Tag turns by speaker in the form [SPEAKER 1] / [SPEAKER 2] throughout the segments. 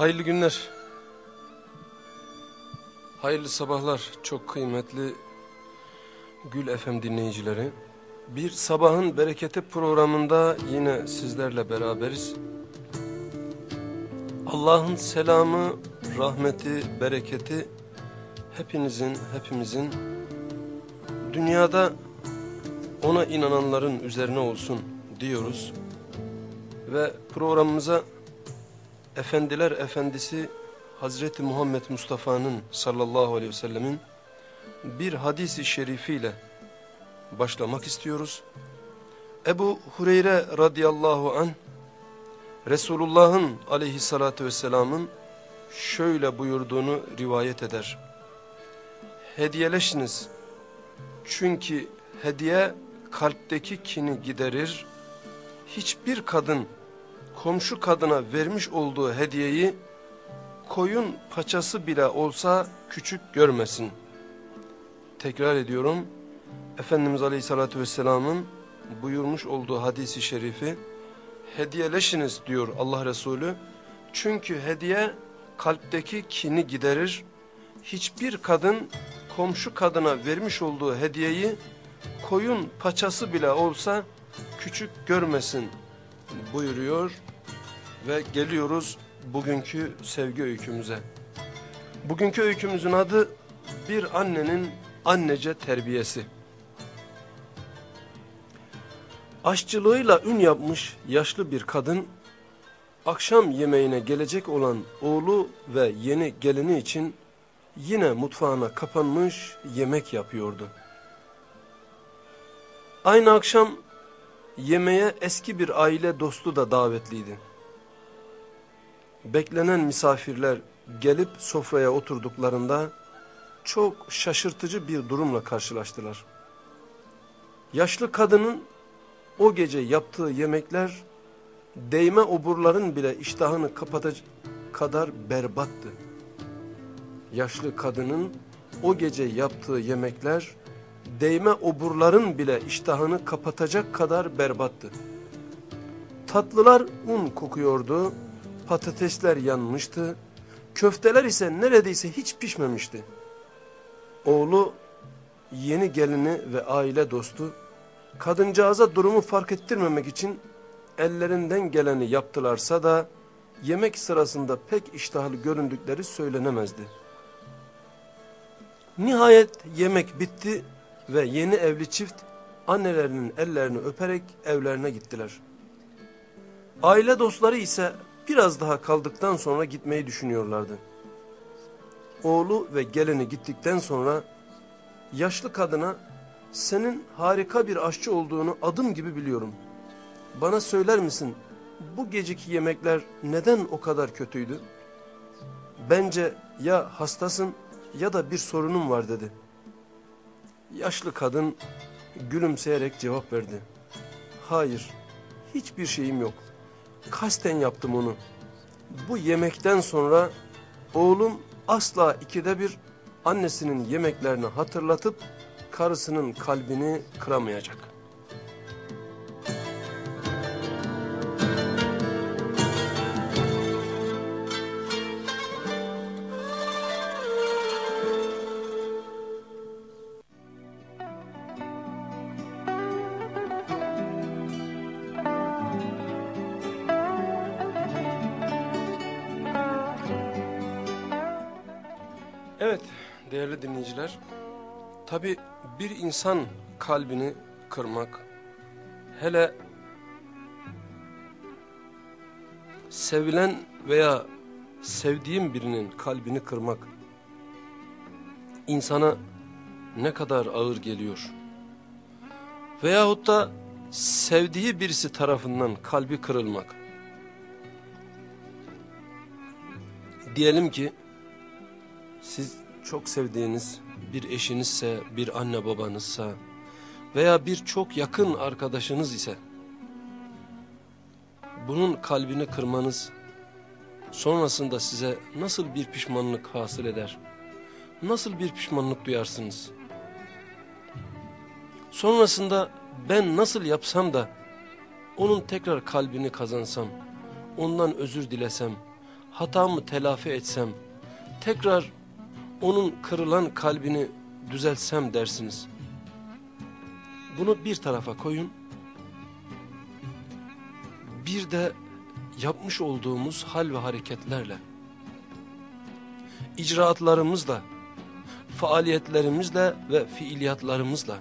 [SPEAKER 1] Hayırlı günler. Hayırlı sabahlar çok kıymetli Gül FM dinleyicileri. Bir sabahın bereketi programında yine sizlerle beraberiz. Allah'ın selamı, rahmeti, bereketi hepinizin, hepimizin dünyada ona inananların üzerine olsun diyoruz. Ve programımıza Efendiler Efendisi Hazreti Muhammed Mustafa'nın sallallahu aleyhi ve sellemin bir hadisi şerifiyle başlamak istiyoruz. Ebu Hureyre radıyallahu an Resulullah'ın aleyhissalatü vesselamın şöyle buyurduğunu rivayet eder. Hediyeleşiniz çünkü hediye kalpteki kini giderir. Hiçbir kadın komşu kadına vermiş olduğu hediyeyi koyun paçası bile olsa küçük görmesin. Tekrar ediyorum. Efendimiz Aleyhisselatü Vesselam'ın buyurmuş olduğu hadisi şerifi hediyeleşiniz diyor Allah Resulü. Çünkü hediye kalpteki kini giderir. Hiçbir kadın komşu kadına vermiş olduğu hediyeyi koyun paçası bile olsa küçük görmesin buyuruyor ve geliyoruz bugünkü sevgi öykümüze. Bugünkü öykümüzün adı bir annenin annece terbiyesi. Aşçılığıyla ün yapmış yaşlı bir kadın, akşam yemeğine gelecek olan oğlu ve yeni gelini için yine mutfağına kapanmış yemek yapıyordu. Aynı akşam yemeğe eski bir aile dostu da davetliydi. Beklenen misafirler gelip sofraya oturduklarında çok şaşırtıcı bir durumla karşılaştılar. Yaşlı kadının o gece yaptığı yemekler değme oburların bile iştahını kapatacak kadar berbattı. Yaşlı kadının o gece yaptığı yemekler değme oburların bile iştahını kapatacak kadar berbattı. Tatlılar un kokuyordu, patatesler yanmıştı, köfteler ise neredeyse hiç pişmemişti. Oğlu, yeni gelini ve aile dostu, kadıncağıza durumu fark ettirmemek için ellerinden geleni yaptılarsa da, yemek sırasında pek iştahlı göründükleri söylenemezdi. Nihayet yemek bitti ve yeni evli çift annelerinin ellerini öperek evlerine gittiler. Aile dostları ise biraz daha kaldıktan sonra gitmeyi düşünüyorlardı. Oğlu ve gelini gittikten sonra yaşlı kadına senin harika bir aşçı olduğunu adım gibi biliyorum. Bana söyler misin bu geceki yemekler neden o kadar kötüydü? Bence ya hastasın ya da bir sorunun var dedi. Yaşlı kadın gülümseyerek cevap verdi. Hayır, hiçbir şeyim yok. Kasten yaptım onu. Bu yemekten sonra oğlum asla ikide bir annesinin yemeklerini hatırlatıp karısının kalbini kıramayacak. Evet değerli dinleyiciler, tabi bir insan kalbini kırmak, hele sevilen veya sevdiğim birinin kalbini kırmak, insana ne kadar ağır geliyor. Veyahut da sevdiği birisi tarafından kalbi kırılmak. Diyelim ki, siz çok sevdiğiniz bir eşinizse, bir anne babanızsa veya bir çok yakın arkadaşınız ise bunun kalbini kırmanız sonrasında size nasıl bir pişmanlık hasıl eder? Nasıl bir pişmanlık duyarsınız? Sonrasında ben nasıl yapsam da onun tekrar kalbini kazansam, ondan özür dilesem, hatamı telafi etsem, tekrar onun kırılan kalbini düzeltsem dersiniz. Bunu bir tarafa koyun. Bir de yapmış olduğumuz hal ve hareketlerle, icraatlarımızla, faaliyetlerimizle ve fiiliyatlarımızla,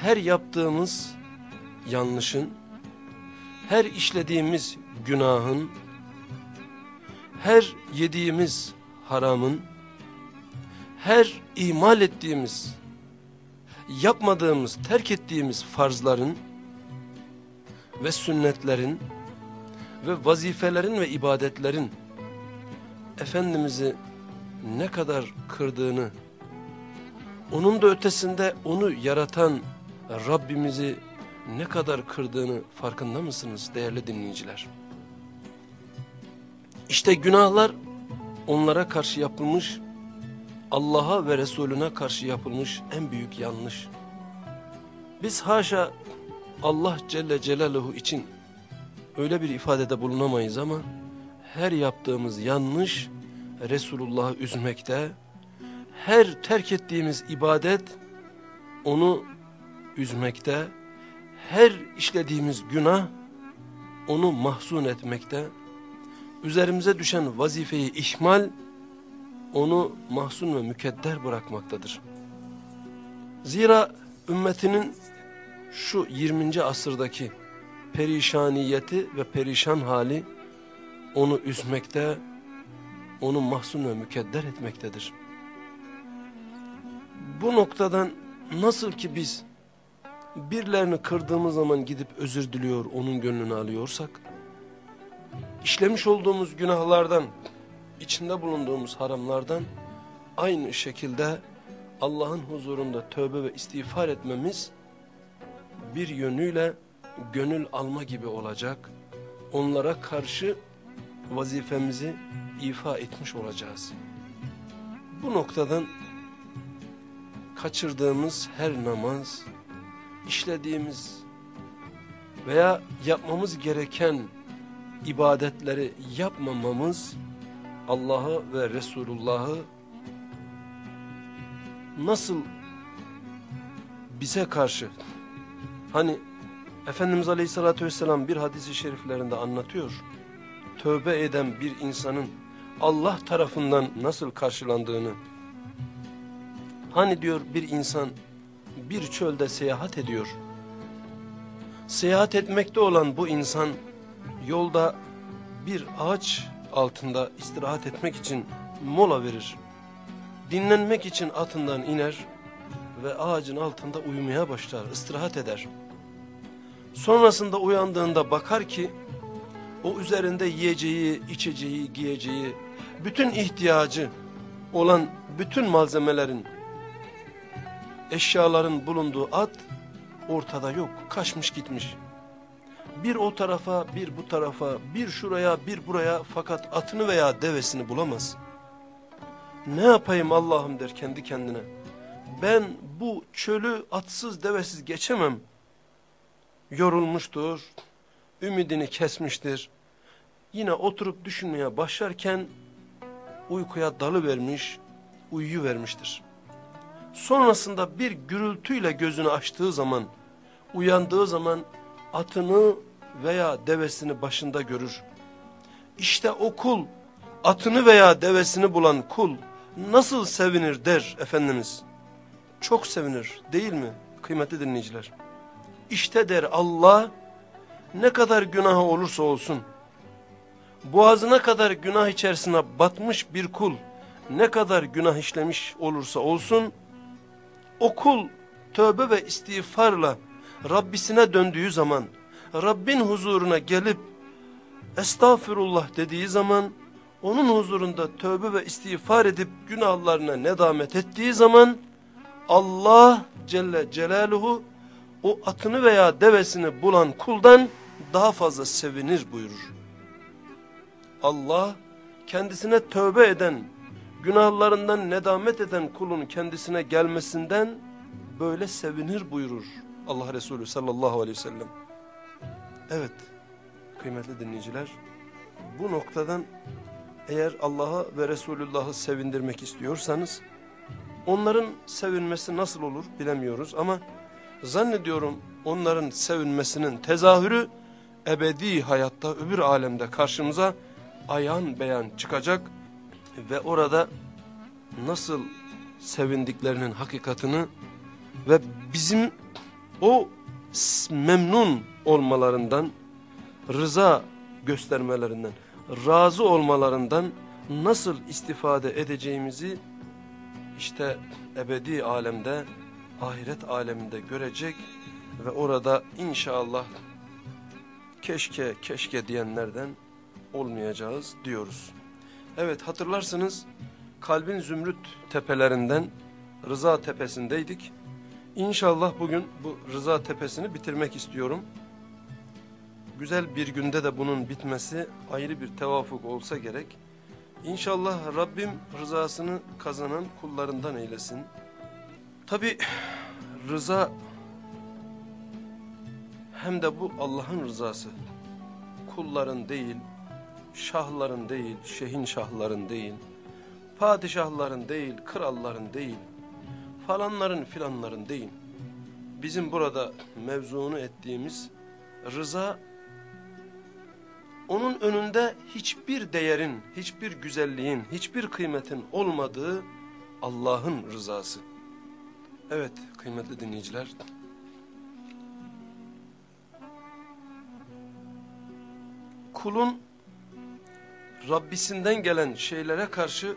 [SPEAKER 1] her yaptığımız yanlışın, her işlediğimiz günahın, her yediğimiz haramın, her imal ettiğimiz, yapmadığımız, terk ettiğimiz farzların ve sünnetlerin ve vazifelerin ve ibadetlerin Efendimiz'i ne kadar kırdığını, onun da ötesinde onu yaratan Rabbimizi ne kadar kırdığını farkında mısınız değerli dinleyiciler? İşte günahlar onlara karşı yapılmış, Allah'a ve Resulüne karşı yapılmış en büyük yanlış. Biz haşa Allah Celle Celaluhu için öyle bir ifadede bulunamayız ama her yaptığımız yanlış Resulullah'ı üzmekte, her terk ettiğimiz ibadet onu üzmekte, her işlediğimiz günah onu mahzun etmekte, üzerimize düşen vazifeyi ihmal, onu mahzun ve mükedder bırakmaktadır. Zira ümmetinin şu 20. asırdaki perişaniyeti ve perişan hali onu üzmekte, onu mahzun ve mükedder etmektedir. Bu noktadan nasıl ki biz birilerini kırdığımız zaman gidip özür diliyor, onun gönlünü alıyorsak, işlemiş olduğumuz günahlardan, içinde bulunduğumuz haramlardan aynı şekilde Allah'ın huzurunda tövbe ve istiğfar etmemiz bir yönüyle gönül alma gibi olacak. Onlara karşı vazifemizi ifa etmiş olacağız. Bu noktadan kaçırdığımız her namaz, işlediğimiz veya yapmamız gereken ibadetleri yapmamamız Allah'ı ve Resulullah'ı nasıl bize karşı hani Efendimiz Aleyhisselatü Vesselam bir hadisi şeriflerinde anlatıyor. Tövbe eden bir insanın Allah tarafından nasıl karşılandığını. Hani diyor bir insan bir çölde seyahat ediyor. Seyahat etmekte olan bu insan yolda bir ağaç altında istirahat etmek için mola verir. Dinlenmek için atından iner ve ağacın altında uyumaya başlar, istirahat eder. Sonrasında uyandığında bakar ki o üzerinde yiyeceği, içeceği, giyeceği, bütün ihtiyacı olan bütün malzemelerin, eşyaların bulunduğu at ortada yok, kaçmış gitmiş. Bir o tarafa, bir bu tarafa, bir şuraya, bir buraya fakat atını veya devesini bulamaz. Ne yapayım Allah'ım der kendi kendine. Ben bu çölü atsız devesiz geçemem. Yorulmuştur, ümidini kesmiştir. Yine oturup düşünmeye başlarken uykuya dalı vermiş, uyuyu vermiştir. Sonrasında bir gürültüyle gözünü açtığı zaman, uyandığı zaman atını veya devesini başında görür. İşte o kul, atını veya devesini bulan kul nasıl sevinir der Efendimiz. Çok sevinir değil mi kıymetli dinleyiciler? İşte der Allah ne kadar günahı olursa olsun, boğazına kadar günah içerisine batmış bir kul, ne kadar günah işlemiş olursa olsun, o kul tövbe ve istiğfarla Rabbisine döndüğü zaman, Rabbin huzuruna gelip estağfirullah dediği zaman, onun huzurunda tövbe ve istiğfar edip günahlarına nedamet ettiği zaman, Allah Celle Celaluhu o atını veya devesini bulan kuldan daha fazla sevinir buyurur. Allah kendisine tövbe eden, günahlarından nedamet eden kulun kendisine gelmesinden böyle sevinir buyurur Allah Resulü sallallahu aleyhi ve sellem. Evet kıymetli dinleyiciler bu noktadan eğer Allah'a ve Resulullah'ı sevindirmek istiyorsanız onların sevinmesi nasıl olur bilemiyoruz ama zannediyorum onların sevinmesinin tezahürü ebedi hayatta öbür alemde karşımıza ayan beyan çıkacak ve orada nasıl sevindiklerinin hakikatını ve bizim o memnun olmalarından, rıza göstermelerinden, razı olmalarından nasıl istifade edeceğimizi işte ebedi alemde, ahiret aleminde görecek ve orada inşallah keşke keşke diyenlerden olmayacağız diyoruz. Evet hatırlarsınız kalbin zümrüt tepelerinden Rıza tepesindeydik. İnşallah bugün bu Rıza tepesini bitirmek istiyorum. Güzel bir günde de bunun bitmesi ayrı bir tevafuk olsa gerek. İnşallah Rabbim rızasını kazanan kullarından eylesin. Tabi rıza hem de bu Allah'ın rızası. Kulların değil, şahların değil, şehin şahların değil, padişahların değil, kralların değil, falanların filanların değil. Bizim burada mevzunu ettiğimiz rıza, onun önünde hiçbir değerin, hiçbir güzelliğin, hiçbir kıymetin olmadığı Allah'ın rızası. Evet kıymetli dinleyiciler. Kulun Rabbisinden gelen şeylere karşı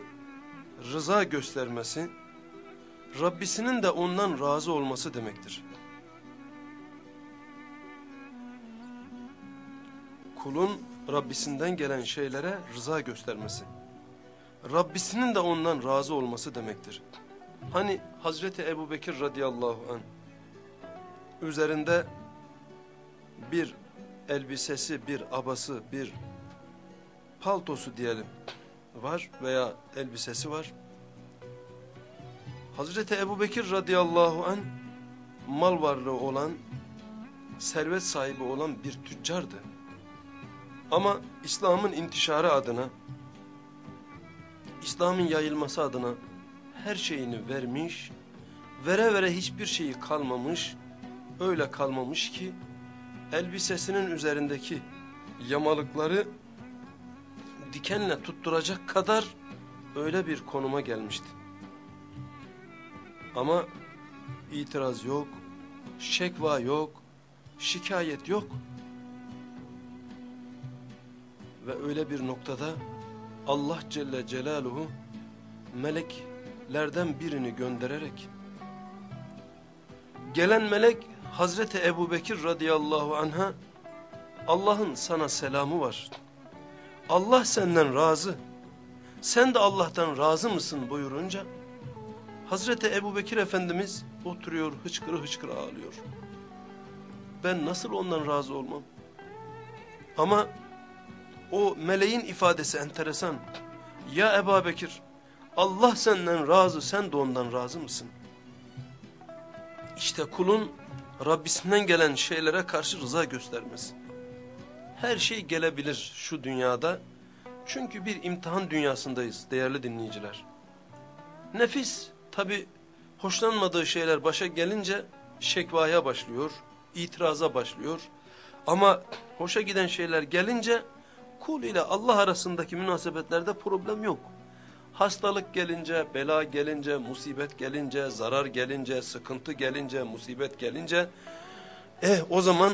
[SPEAKER 1] rıza göstermesi, Rabbisinin de ondan razı olması demektir. Kulun Rabbisinden gelen şeylere rıza göstermesi, Rabbisinin de ondan razı olması demektir. Hani Hazreti Ebu Bekir radıyallahu anh üzerinde bir elbisesi, bir abası, bir paltosu diyelim var veya elbisesi var. Hazreti Ebu Bekir radıyallahu an mal varlığı olan, servet sahibi olan bir tüccardı. Ama İslam'ın intişarı adına, İslam'ın yayılması adına her şeyini vermiş, vere vere hiçbir şeyi kalmamış, öyle kalmamış ki, elbisesinin üzerindeki yamalıkları dikenle tutturacak kadar öyle bir konuma gelmişti. Ama itiraz yok, şekva yok, şikayet yok. Ve öyle bir noktada Allah Celle Celaluhu meleklerden birini göndererek gelen melek Hazreti Ebu Bekir radıyallahu anha Allah'ın sana selamı var. Allah senden razı. Sen de Allah'tan razı mısın buyurunca Hazreti Ebu Bekir Efendimiz oturuyor hıçkırı hıçkırı ağlıyor. Ben nasıl ondan razı olmam? Ama o meleğin ifadesi enteresan. Ya Ebu Bekir Allah senden razı sen de ondan razı mısın? İşte kulun Rabbisinden gelen şeylere karşı rıza göstermesi. Her şey gelebilir şu dünyada. Çünkü bir imtihan dünyasındayız değerli dinleyiciler. Nefis tabi hoşlanmadığı şeyler başa gelince şekvaya başlıyor, itiraza başlıyor. Ama hoşa giden şeyler gelince kul ile Allah arasındaki münasebetlerde problem yok. Hastalık gelince, bela gelince, musibet gelince, zarar gelince, sıkıntı gelince, musibet gelince eh o zaman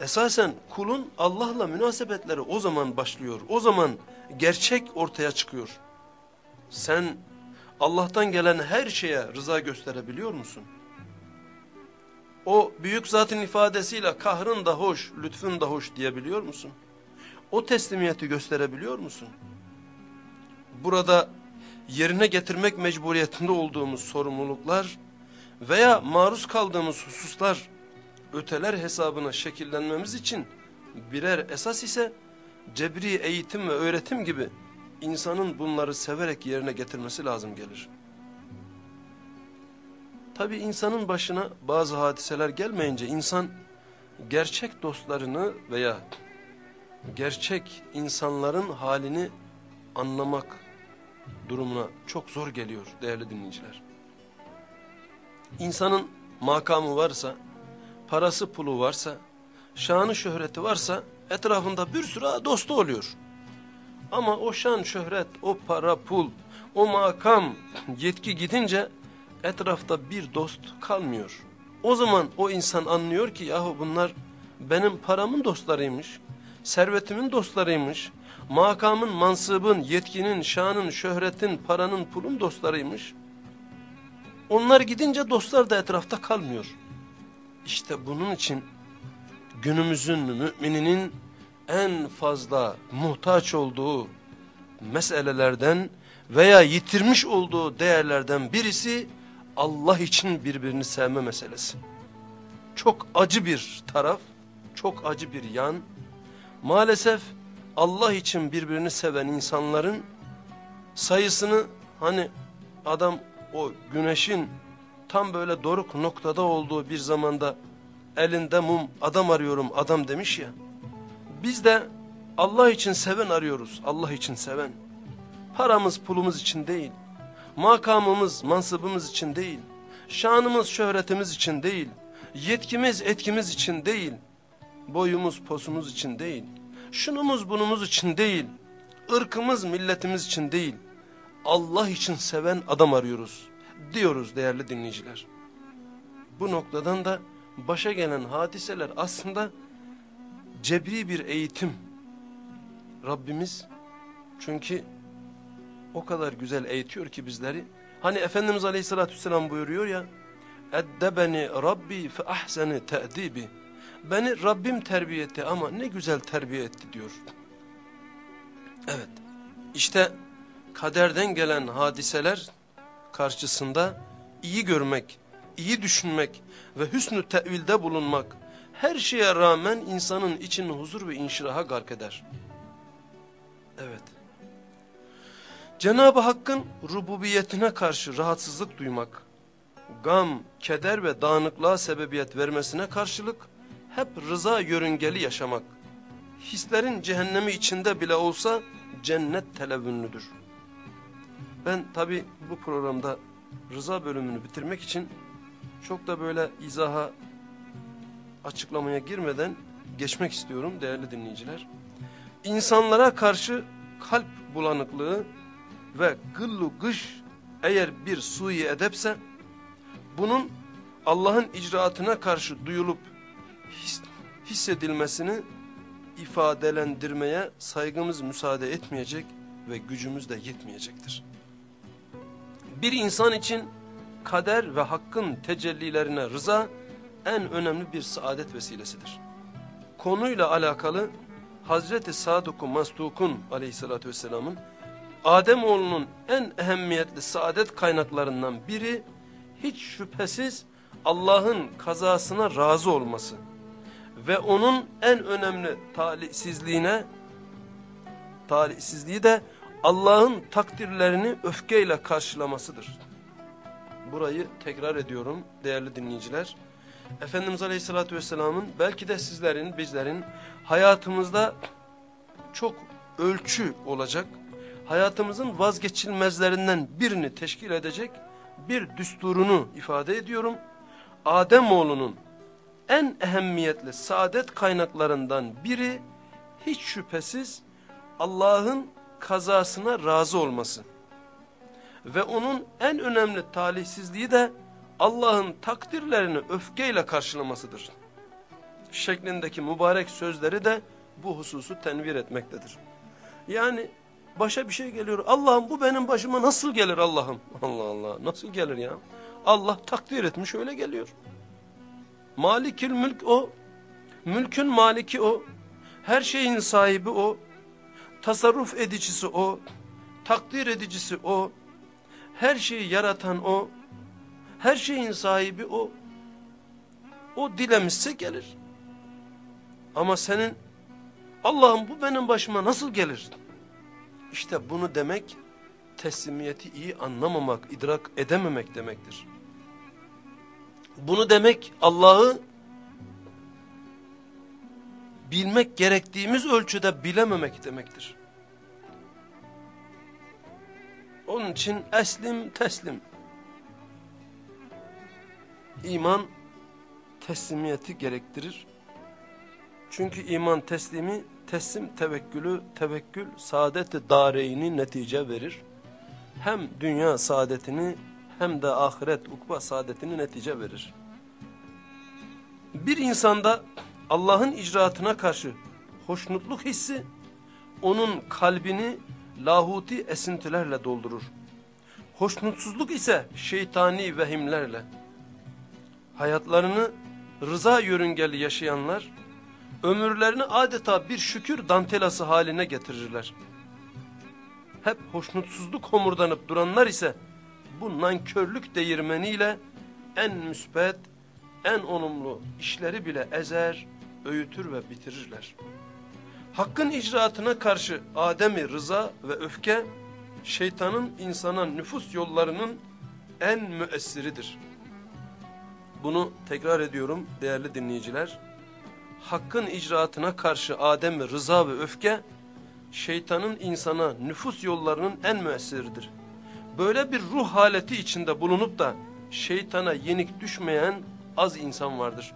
[SPEAKER 1] esasen kulun Allah'la münasebetleri o zaman başlıyor. O zaman gerçek ortaya çıkıyor. Sen Allah'tan gelen her şeye rıza gösterebiliyor musun? O büyük zatın ifadesiyle kahrın da hoş, lütfun da hoş diyebiliyor musun? O teslimiyeti gösterebiliyor musun? Burada yerine getirmek mecburiyetinde olduğumuz sorumluluklar veya maruz kaldığımız hususlar öteler hesabına şekillenmemiz için birer esas ise cebri eğitim ve öğretim gibi insanın bunları severek yerine getirmesi lazım gelir. Tabi insanın başına bazı hadiseler gelmeyince insan gerçek dostlarını veya gerçek insanların halini anlamak durumuna çok zor geliyor değerli dinleyiciler. İnsanın makamı varsa, parası pulu varsa, şanı şöhreti varsa etrafında bir sürü dostu oluyor. Ama o şan şöhret, o para pul, o makam yetki gidince etrafta bir dost kalmıyor. O zaman o insan anlıyor ki yahu bunlar benim paramın dostlarıymış, servetimin dostlarıymış, makamın, mansıbın, yetkinin, şanın, şöhretin, paranın, pulun dostlarıymış. Onlar gidince dostlar da etrafta kalmıyor. İşte bunun için günümüzün mümininin en fazla muhtaç olduğu meselelerden veya yitirmiş olduğu değerlerden birisi Allah için birbirini sevme meselesi. Çok acı bir taraf, çok acı bir yan. Maalesef Allah için birbirini seven insanların sayısını hani adam o güneşin tam böyle doruk noktada olduğu bir zamanda elinde mum adam arıyorum adam demiş ya. Biz de Allah için seven arıyoruz. Allah için seven. Paramız pulumuz için değil. Makamımız mansıbımız için değil. Şanımız şöhretimiz için değil. Yetkimiz etkimiz için değil. Boyumuz posumuz için değil. Şunumuz bunumuz için değil. ırkımız milletimiz için değil. Allah için seven adam arıyoruz. Diyoruz değerli dinleyiciler. Bu noktadan da başa gelen hadiseler aslında cebri bir eğitim. Rabbimiz çünkü o kadar güzel eğitiyor ki bizleri. Hani Efendimiz Aleyhisselatü Vesselam buyuruyor ya Eddebeni Rabbi ahseni te'dibi Beni Rabbim terbiye etti ama ne güzel terbiye etti diyor. Evet işte kaderden gelen hadiseler karşısında iyi görmek, iyi düşünmek ve hüsnü tevilde bulunmak her şeye rağmen insanın için huzur ve inşiraha gark eder. Evet. Cenab-ı Hakk'ın rububiyetine karşı rahatsızlık duymak, gam, keder ve dağınıklığa sebebiyet vermesine karşılık hep rıza yörüngeli yaşamak, hislerin cehennemi içinde bile olsa cennet televünlüdür. Ben tabi bu programda rıza bölümünü bitirmek için çok da böyle izaha, açıklamaya girmeden geçmek istiyorum değerli dinleyiciler. İnsanlara karşı kalp bulanıklığı ve gıllu gış eğer bir sui edepse bunun Allah'ın icraatına karşı duyulup his, hissedilmesini ifadelendirmeye saygımız müsaade etmeyecek ve gücümüz de yetmeyecektir. Bir insan için kader ve hakkın tecellilerine rıza en önemli bir saadet vesilesidir. Konuyla alakalı Hazreti Sadık-ı Mastuk'un aleyhissalatü vesselamın Ademoğlunun en ehemmiyetli saadet kaynaklarından biri hiç şüphesiz Allah'ın kazasına razı olması ve onun en önemli talihsizliğine talihsizliği de Allah'ın takdirlerini öfkeyle karşılamasıdır. Burayı tekrar ediyorum değerli dinleyiciler. Efendimiz Aleyhisselatü Vesselam'ın belki de sizlerin, bizlerin hayatımızda çok ölçü olacak, hayatımızın vazgeçilmezlerinden birini teşkil edecek bir düsturunu ifade ediyorum. Ademoğlunun en ehemmiyetli saadet kaynaklarından biri hiç şüphesiz Allah'ın kazasına razı olması. Ve onun en önemli talihsizliği de Allah'ın takdirlerini öfkeyle karşılamasıdır. Şeklindeki mübarek sözleri de bu hususu tenvir etmektedir. Yani başa bir şey geliyor. Allah'ım bu benim başıma nasıl gelir Allah'ım? Allah Allah nasıl gelir ya? Allah takdir etmiş öyle geliyor. Malikül mülk o. Mülkün maliki o. Her şeyin sahibi o. Tasarruf edicisi o. Takdir edicisi o. Her şeyi yaratan o. Her şeyin sahibi o. O dilemişse gelir. Ama senin Allah'ım bu benim başıma nasıl gelir? İşte bunu demek teslimiyeti iyi anlamamak, idrak edememek demektir. Bunu demek Allah'ı bilmek gerektiğimiz ölçüde bilememek demektir. Onun için eslim teslim. İman teslimiyeti gerektirir. Çünkü iman teslimi, teslim tevekkülü, tevekkül saadet-i dareyni netice verir. Hem dünya saadetini hem de ahiret ukba saadetini netice verir. Bir insanda Allah'ın icraatına karşı hoşnutluk hissi, onun kalbini lahuti esintilerle doldurur. Hoşnutsuzluk ise şeytani vehimlerle. Hayatlarını rıza yörüngeli yaşayanlar, ömürlerini adeta bir şükür dantelası haline getirirler. Hep hoşnutsuzluk homurdanıp duranlar ise, bu nankörlük değirmeniyle en müsbet, en olumlu işleri bile ezer, öğütür ve bitirirler. Hakkın icraatına karşı Adem'i rıza ve öfke, şeytanın insana nüfus yollarının en müessiridir. Bunu tekrar ediyorum değerli dinleyiciler. Hakkın icraatına karşı Adem'i rıza ve öfke, şeytanın insana nüfus yollarının en müessiridir. Böyle bir ruh haleti içinde bulunup da şeytana yenik düşmeyen az insan vardır.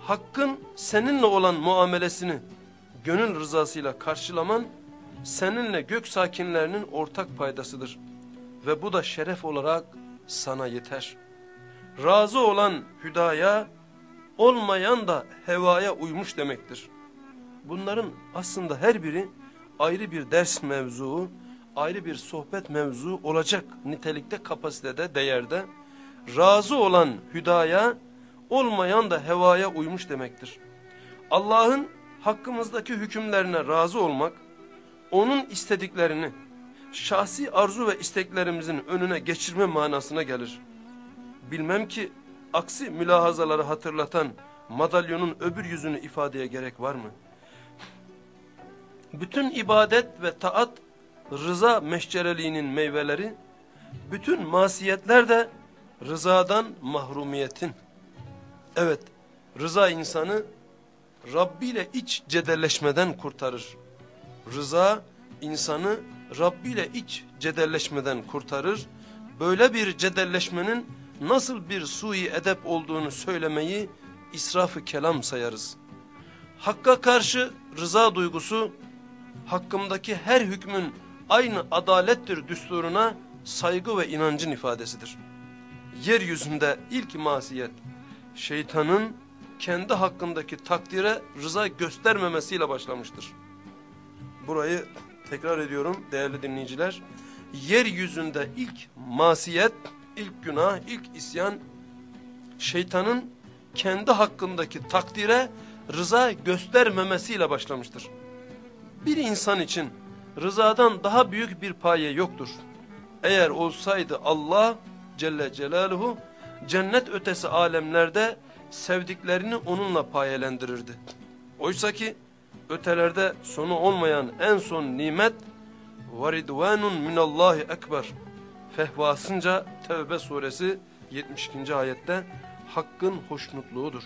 [SPEAKER 1] Hakkın seninle olan muamelesini gönül rızasıyla karşılaman seninle gök sakinlerinin ortak paydasıdır. Ve bu da şeref olarak sana yeter. Razı olan hüdaya, olmayan da hevaya uymuş demektir. Bunların aslında her biri ayrı bir ders mevzuu, ayrı bir sohbet mevzu olacak nitelikte, kapasitede, değerde. Razı olan hüdaya, olmayan da hevaya uymuş demektir. Allah'ın hakkımızdaki hükümlerine razı olmak, onun istediklerini şahsi arzu ve isteklerimizin önüne geçirme manasına gelir. Bilmem ki aksi mülahazaları hatırlatan madalyonun öbür yüzünü ifadeye gerek var mı? Bütün ibadet ve taat rıza meşcereliğinin meyveleri, bütün masiyetler de rızadan mahrumiyetin. Evet, rıza insanı Rabbi ile iç cedelleşmeden kurtarır. Rıza insanı Rabbi ile iç cedelleşmeden kurtarır. Böyle bir cedelleşmenin nasıl bir sui edep olduğunu söylemeyi israfı kelam sayarız. Hakka karşı rıza duygusu, hakkımdaki her hükmün aynı adalettir düsturuna saygı ve inancın ifadesidir. Yeryüzünde ilk masiyet, şeytanın kendi hakkındaki takdire rıza göstermemesiyle başlamıştır. Burayı tekrar ediyorum değerli dinleyiciler. Yeryüzünde ilk masiyet, ilk günah, ilk isyan şeytanın kendi hakkındaki takdire rıza göstermemesiyle başlamıştır. Bir insan için Rızadan daha büyük bir paye yoktur. Eğer olsaydı Allah Celle Celaluhu cennet ötesi alemlerde sevdiklerini onunla payelendirirdi. Oysa ki ötelerde sonu olmayan en son nimet varidvanun minallahi ekber fehvasınca Tevbe suresi 72. ayette hakkın hoşnutluğudur.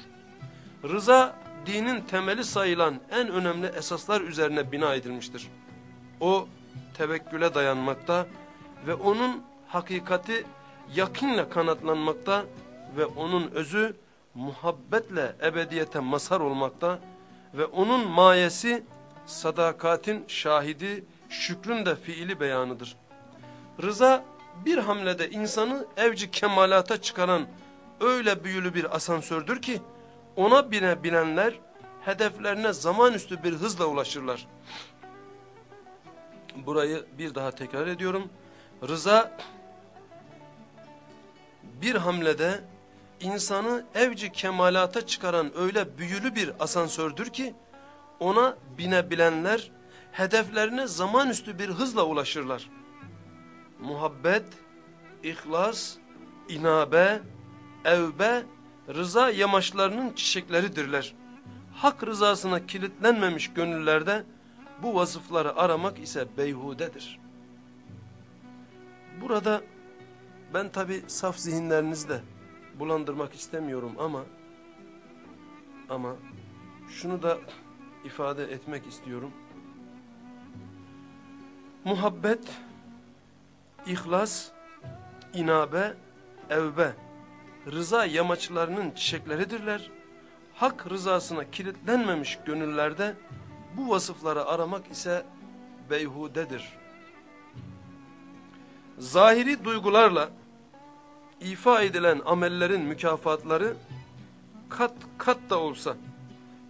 [SPEAKER 1] Rıza dinin temeli sayılan en önemli esaslar üzerine bina edilmiştir. O tevekküle dayanmakta ve onun hakikati yakinle kanatlanmakta ve onun özü muhabbetle ebediyete mazhar olmakta ve onun mayesi sadakatin şahidi, şükrün de fiili beyanıdır. Rıza bir hamlede insanı evci kemalata çıkaran öyle büyülü bir asansördür ki ona bine bilenler hedeflerine zamanüstü bir hızla ulaşırlar. Burayı bir daha tekrar ediyorum. Rıza bir hamlede insanı evci kemalata çıkaran öyle büyülü bir asansördür ki ona binebilenler hedeflerine zamanüstü bir hızla ulaşırlar. Muhabbet, ihlas, inabe, evbe, rıza yamaçlarının çiçekleridirler. Hak rızasına kilitlenmemiş gönüllerde bu vasıfları aramak ise beyhudedir. Burada ben tabi saf zihinlerinizde bulandırmak istemiyorum ama ama şunu da ifade etmek istiyorum. Muhabbet, ihlas, inabe, evbe, rıza yamaçlarının çiçekleridirler. Hak rızasına kilitlenmemiş gönüllerde bu vasıfları aramak ise beyhudedir. Zahiri duygularla ifa edilen amellerin mükafatları kat kat da olsa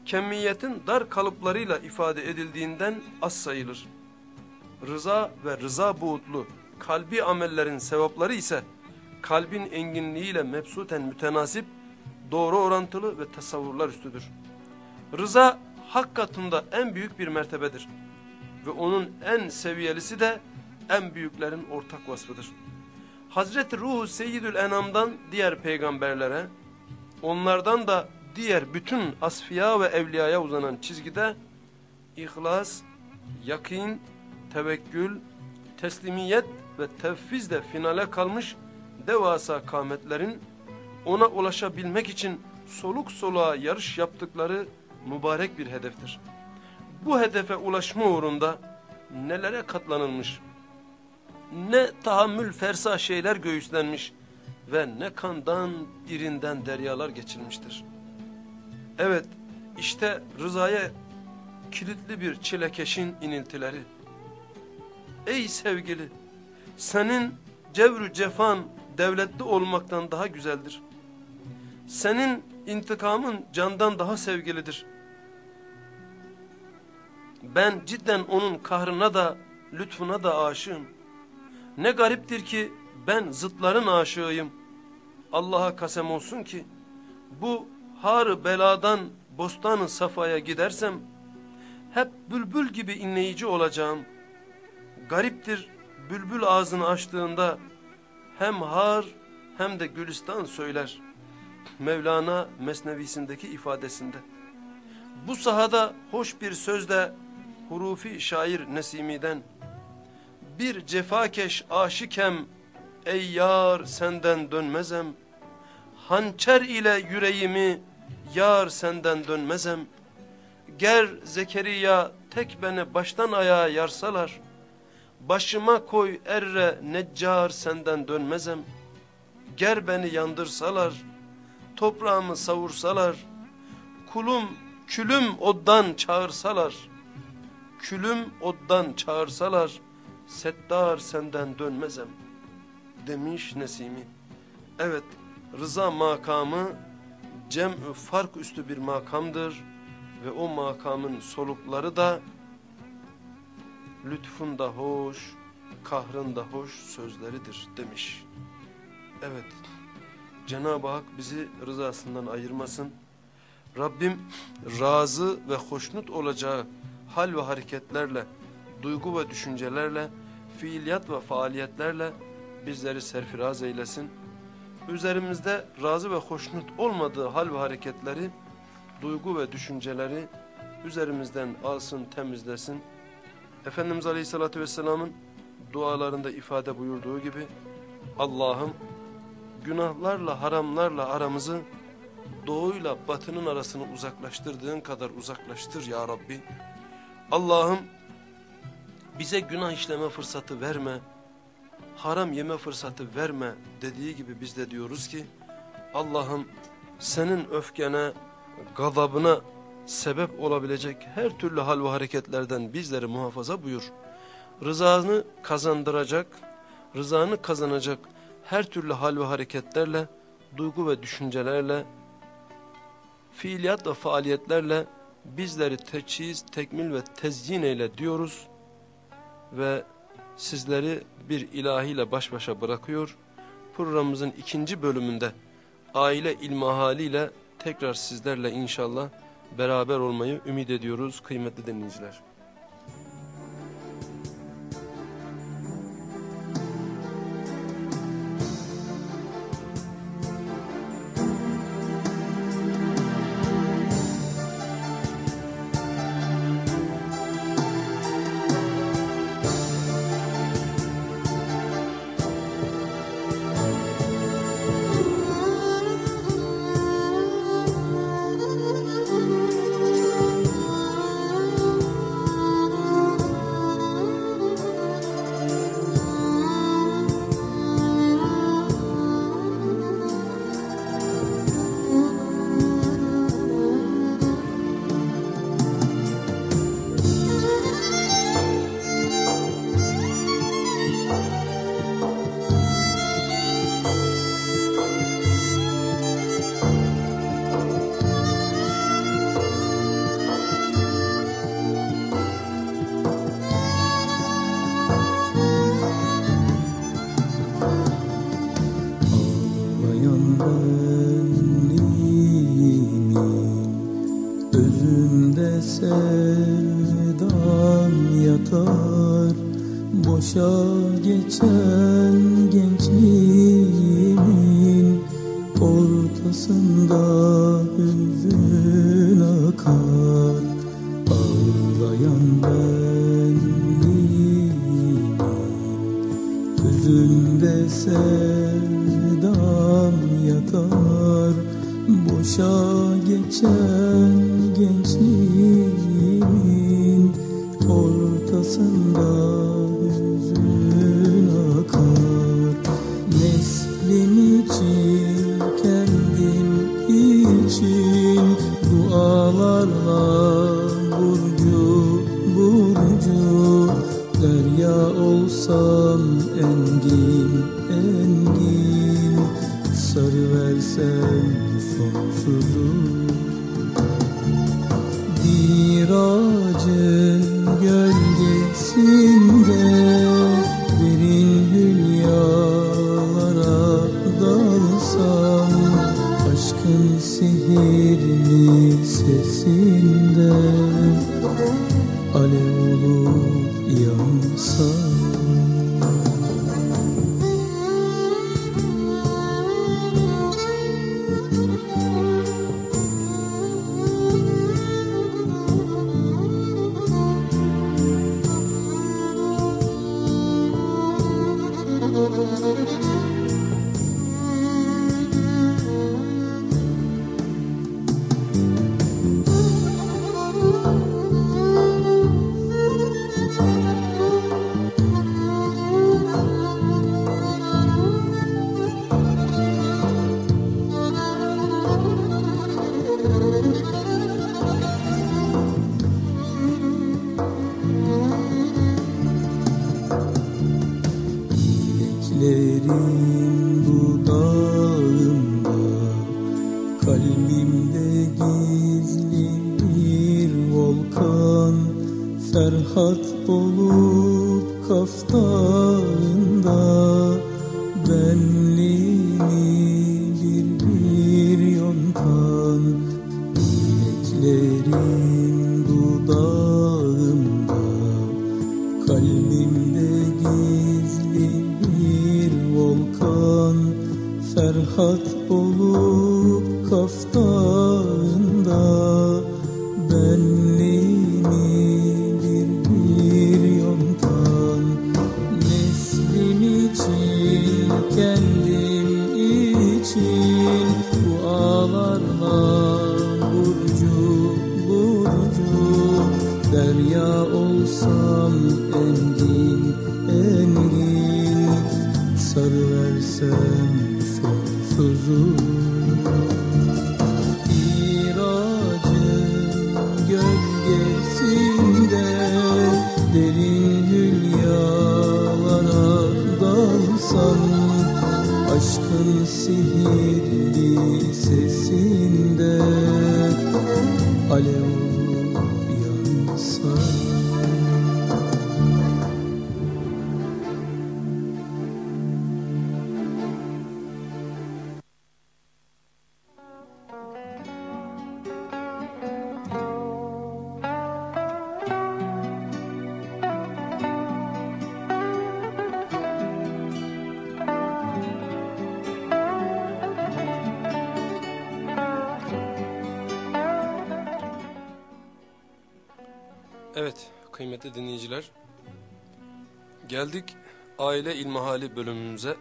[SPEAKER 1] kemiyetin dar kalıplarıyla ifade edildiğinden az sayılır. Rıza ve rıza buğutlu kalbi amellerin sevapları ise kalbin enginliğiyle mebsuten mütenasip, doğru orantılı ve tasavvurlar üstüdür. Rıza hak katında en büyük bir mertebedir ve onun en seviyelisi de en büyüklerin ortak vasfıdır. Hazreti Ruhu Seyyidül Enam'dan diğer peygamberlere, onlardan da diğer bütün asfiya ve evliyaya uzanan çizgide ihlas, yakin, tevekkül, teslimiyet ve tevfizle finale kalmış devasa kametlerin ona ulaşabilmek için soluk soluğa yarış yaptıkları mübarek bir hedeftir. Bu hedefe ulaşma uğrunda nelere katlanılmış, ne tahammül fersa şeyler göğüslenmiş ve ne kandan irinden deryalar geçilmiştir. Evet, işte rızaya kilitli bir çilekeşin iniltileri. Ey sevgili, senin cevrü cefan devletli olmaktan daha güzeldir. Senin intikamın candan daha sevgilidir. Ben cidden onun kahrına da lütfuna da aşığım. Ne gariptir ki ben zıtların aşığıyım. Allah'a kasem olsun ki bu harı beladan bostanı safaya gidersem hep bülbül gibi inleyici olacağım. Gariptir bülbül ağzını açtığında hem har hem de gülistan söyler. Mevlana mesnevisindeki ifadesinde. Bu sahada hoş bir sözle hurufi şair Nesimi'den bir cefakeş aşikem ey yar senden dönmezem. Hançer ile yüreğimi yar senden dönmezem. Ger Zekeriya tek beni baştan ayağa yarsalar. Başıma koy erre neccar senden dönmezem. Ger beni yandırsalar, toprağımı savursalar, kulum külüm oddan çağırsalar, külüm oddan çağırsalar, settar senden dönmezem demiş Nesimi. Evet, rıza makamı cem fark üstü bir makamdır ve o makamın solukları da lütfun da hoş, kahrın da hoş sözleridir demiş. Evet, Cenab-ı Hak bizi rızasından ayırmasın. Rabbim razı ve hoşnut olacağı hal ve hareketlerle, duygu ve düşüncelerle, fiiliyat ve faaliyetlerle bizleri serfiraz eylesin. Üzerimizde razı ve hoşnut olmadığı hal ve hareketleri, duygu ve düşünceleri üzerimizden alsın, temizlesin Efendimiz Aleyhisselatü Vesselam'ın dualarında ifade buyurduğu gibi Allah'ım günahlarla haramlarla aramızı doğuyla batının arasını uzaklaştırdığın kadar uzaklaştır ya Rabbi. Allah'ım bize günah işleme fırsatı verme, haram yeme fırsatı verme dediği gibi biz de diyoruz ki Allah'ım senin öfkene, gazabına sebep olabilecek her türlü hal ve hareketlerden bizleri muhafaza buyur. Rızanı kazandıracak, rızanı kazanacak her türlü hal ve hareketlerle, duygu ve düşüncelerle, fiiliyat ve faaliyetlerle bizleri teçhiz, tekmil ve tezyin eyle diyoruz ve sizleri bir ilahiyle baş başa bırakıyor. Programımızın ikinci bölümünde aile ilmahaliyle tekrar sizlerle inşallah beraber olmayı ümit ediyoruz kıymetli dinleyiciler.
[SPEAKER 2] Dualarla burcu burcu. Derya olsam engin engin. Sarı versem sonsuzu Bir ağacın
[SPEAKER 1] стол. Aile ilmihali bölümümüze.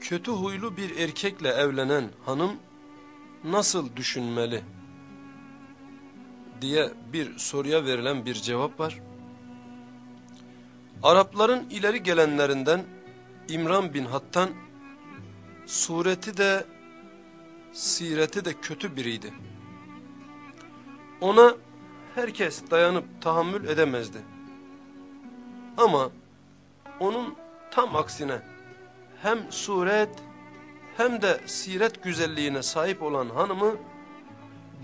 [SPEAKER 1] Kötü huylu bir erkekle evlenen hanım nasıl düşünmeli? diye bir soruya verilen bir cevap var. Arapların ileri gelenlerinden İmran bin Hattan sureti de sireti de kötü biriydi. Ona herkes dayanıp tahammül edemezdi. Ama onun tam aksine hem suret hem de siret güzelliğine sahip olan hanımı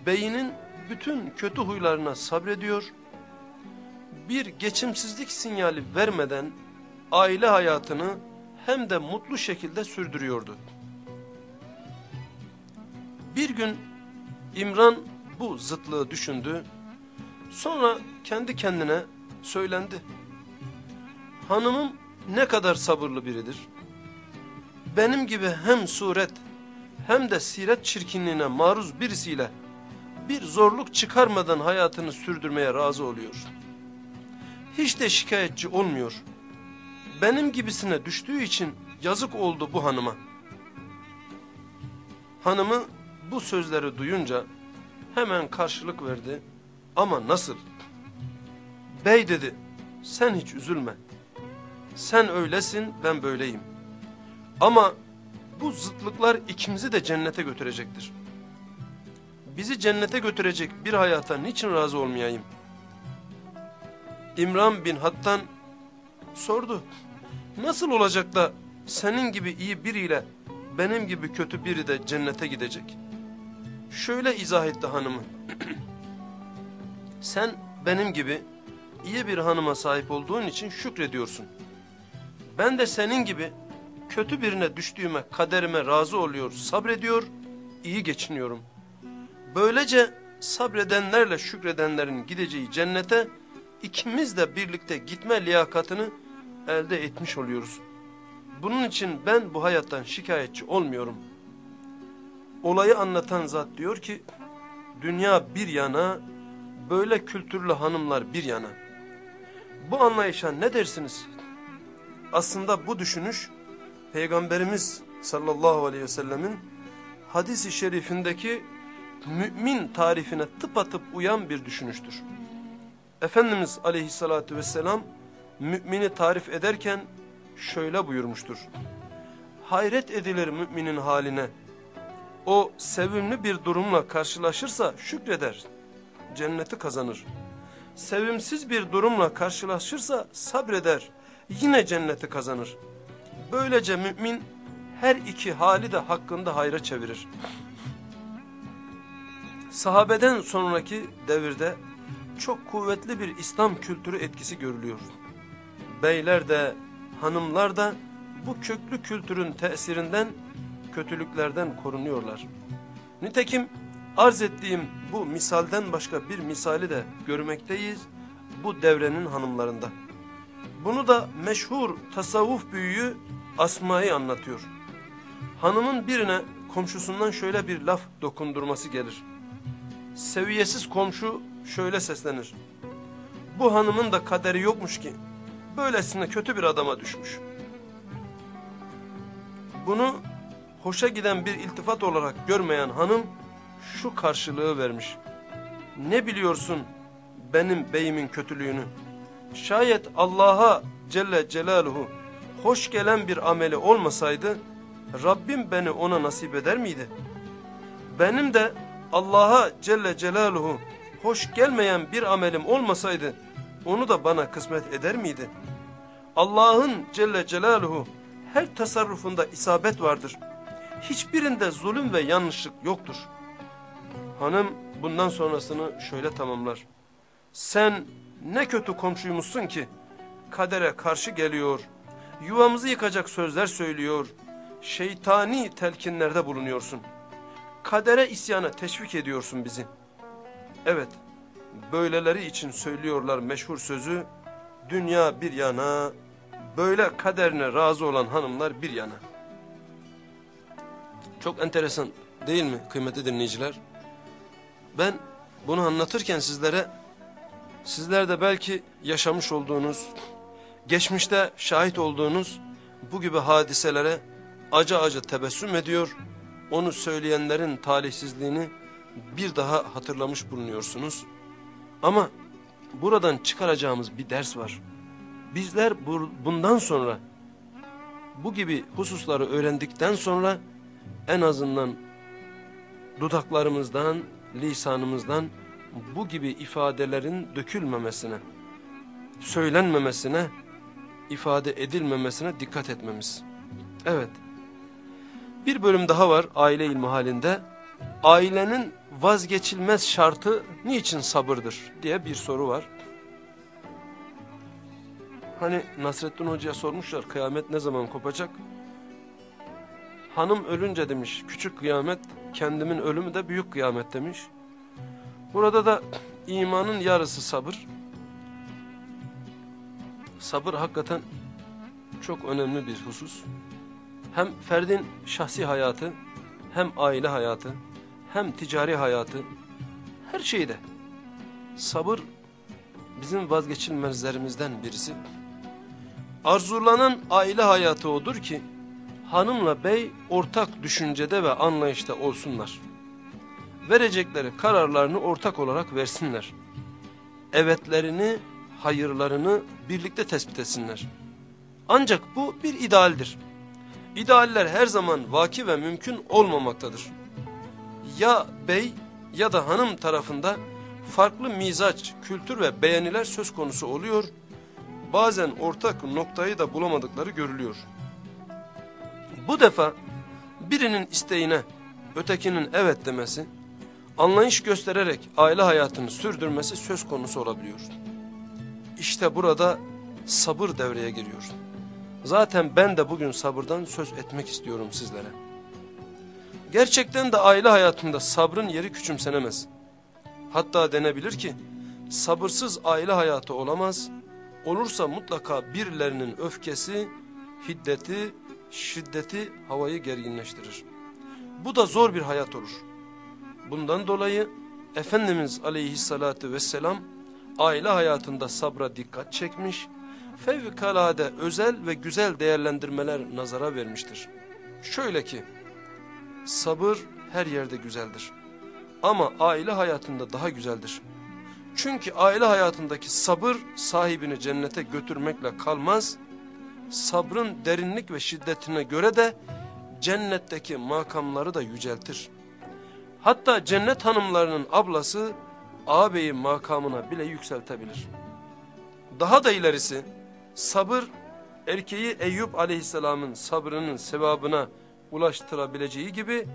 [SPEAKER 1] beyinin bütün kötü huylarına sabrediyor, bir geçimsizlik sinyali vermeden aile hayatını hem de mutlu şekilde sürdürüyordu. Bir gün İmran bu zıtlığı düşündü, Sonra kendi kendine söylendi. Hanımım ne kadar sabırlı biridir. Benim gibi hem suret hem de siret çirkinliğine maruz birisiyle bir zorluk çıkarmadan hayatını sürdürmeye razı oluyor. Hiç de şikayetçi olmuyor. Benim gibisine düştüğü için yazık oldu bu hanıma. Hanımı bu sözleri duyunca hemen karşılık verdi. Ama nasıl? Bey dedi, sen hiç üzülme. Sen öylesin, ben böyleyim. Ama bu zıtlıklar ikimizi de cennete götürecektir. Bizi cennete götürecek bir hayata niçin razı olmayayım? İmran bin Hattan sordu. Nasıl olacak da senin gibi iyi biriyle benim gibi kötü biri de cennete gidecek? Şöyle izah etti hanımı. Sen benim gibi iyi bir hanıma sahip olduğun için şükrediyorsun. Ben de senin gibi kötü birine düştüğüme kaderime razı oluyor, sabrediyor, iyi geçiniyorum. Böylece sabredenlerle şükredenlerin gideceği cennete ikimiz de birlikte gitme liyakatını elde etmiş oluyoruz. Bunun için ben bu hayattan şikayetçi olmuyorum. Olayı anlatan zat diyor ki, dünya bir yana, böyle kültürlü hanımlar bir yana. Bu anlayışa ne dersiniz? Aslında bu düşünüş, Peygamberimiz sallallahu aleyhi ve sellemin hadisi şerifindeki mümin tarifine tıpatıp uyan bir düşünüştür. Efendimiz aleyhissalatü vesselam mümini tarif ederken şöyle buyurmuştur. Hayret edilir müminin haline. O sevimli bir durumla karşılaşırsa şükreder, cenneti kazanır. Sevimsiz bir durumla karşılaşırsa sabreder, yine cenneti kazanır. Böylece mümin her iki hali de hakkında hayra çevirir. Sahabeden sonraki devirde çok kuvvetli bir İslam kültürü etkisi görülüyor. Beyler de hanımlar da bu köklü kültürün tesirinden kötülüklerden korunuyorlar. Nitekim arz ettiğim bu misalden başka bir misali de görmekteyiz bu devrenin hanımlarında. Bunu da meşhur tasavvuf büyüğü Asma'yı anlatıyor. Hanımın birine komşusundan şöyle bir laf dokundurması gelir. Seviyesiz komşu şöyle seslenir. Bu hanımın da kaderi yokmuş ki böylesine kötü bir adama düşmüş. Bunu hoşa giden bir iltifat olarak görmeyen hanım şu karşılığı vermiş. Ne biliyorsun benim beyimin kötülüğünü? Şayet Allah'a Celle Celaluhu hoş gelen bir ameli olmasaydı Rabbim beni ona nasip eder miydi? Benim de Allah'a Celle Celaluhu hoş gelmeyen bir amelim olmasaydı onu da bana kısmet eder miydi? Allah'ın Celle Celaluhu her tasarrufunda isabet vardır. Hiçbirinde zulüm ve yanlışlık yoktur. Hanım bundan sonrasını şöyle tamamlar. Sen ne kötü komşuymuşsun ki kadere karşı geliyor, yuvamızı yıkacak sözler söylüyor, şeytani telkinlerde bulunuyorsun. Kadere isyana teşvik ediyorsun bizi. Evet, böyleleri için söylüyorlar meşhur sözü, dünya bir yana, böyle kaderine razı olan hanımlar bir yana. Çok enteresan değil mi kıymetli dinleyiciler? Ben bunu anlatırken sizlere, sizler de belki yaşamış olduğunuz, geçmişte şahit olduğunuz bu gibi hadiselere acı acı tebessüm ediyor, onu söyleyenlerin talihsizliğini bir daha hatırlamış bulunuyorsunuz. Ama buradan çıkaracağımız bir ders var. Bizler bu, bundan sonra bu gibi hususları öğrendikten sonra en azından dudaklarımızdan, lisanımızdan bu gibi ifadelerin dökülmemesine, söylenmemesine, ifade edilmemesine dikkat etmemiz. Evet. Bir bölüm daha var aile ilmi halinde. Ailenin vazgeçilmez şartı niçin sabırdır diye bir soru var. Hani Nasrettin Hoca'ya sormuşlar kıyamet ne zaman kopacak? Hanım ölünce demiş küçük kıyamet, kendimin ölümü de büyük kıyamet demiş. Burada da imanın yarısı sabır. Sabır hakikaten çok önemli bir husus. Hem ferdin şahsi hayatı, hem aile hayatı, hem ticari hayatı, her şeyde. Sabır bizim vazgeçilmezlerimizden birisi. Arzulanan aile hayatı odur ki, hanımla bey ortak düşüncede ve anlayışta olsunlar. Verecekleri kararlarını ortak olarak versinler. Evetlerini, hayırlarını birlikte tespit etsinler. Ancak bu bir idealdir. İdealler her zaman vaki ve mümkün olmamaktadır. Ya bey ya da hanım tarafında farklı mizaç, kültür ve beğeniler söz konusu oluyor. Bazen ortak noktayı da bulamadıkları görülüyor. Bu defa birinin isteğine ötekinin evet demesi, anlayış göstererek aile hayatını sürdürmesi söz konusu olabiliyor. İşte burada sabır devreye giriyor. Zaten ben de bugün sabırdan söz etmek istiyorum sizlere. Gerçekten de aile hayatında sabrın yeri küçümsenemez. Hatta denebilir ki sabırsız aile hayatı olamaz. Olursa mutlaka birilerinin öfkesi, hiddeti, şiddeti havayı gerginleştirir. Bu da zor bir hayat olur. Bundan dolayı Efendimiz aleyhissalatu vesselam aile hayatında sabra dikkat çekmiş, fevkalade özel ve güzel değerlendirmeler nazara vermiştir. Şöyle ki, sabır her yerde güzeldir. Ama aile hayatında daha güzeldir. Çünkü aile hayatındaki sabır sahibini cennete götürmekle kalmaz, sabrın derinlik ve şiddetine göre de cennetteki makamları da yüceltir. Hatta cennet hanımlarının ablası ağabeyi makamına bile yükseltebilir. Daha da ilerisi sabır erkeği Eyüp aleyhisselamın sabrının sevabına ulaştırabileceği gibi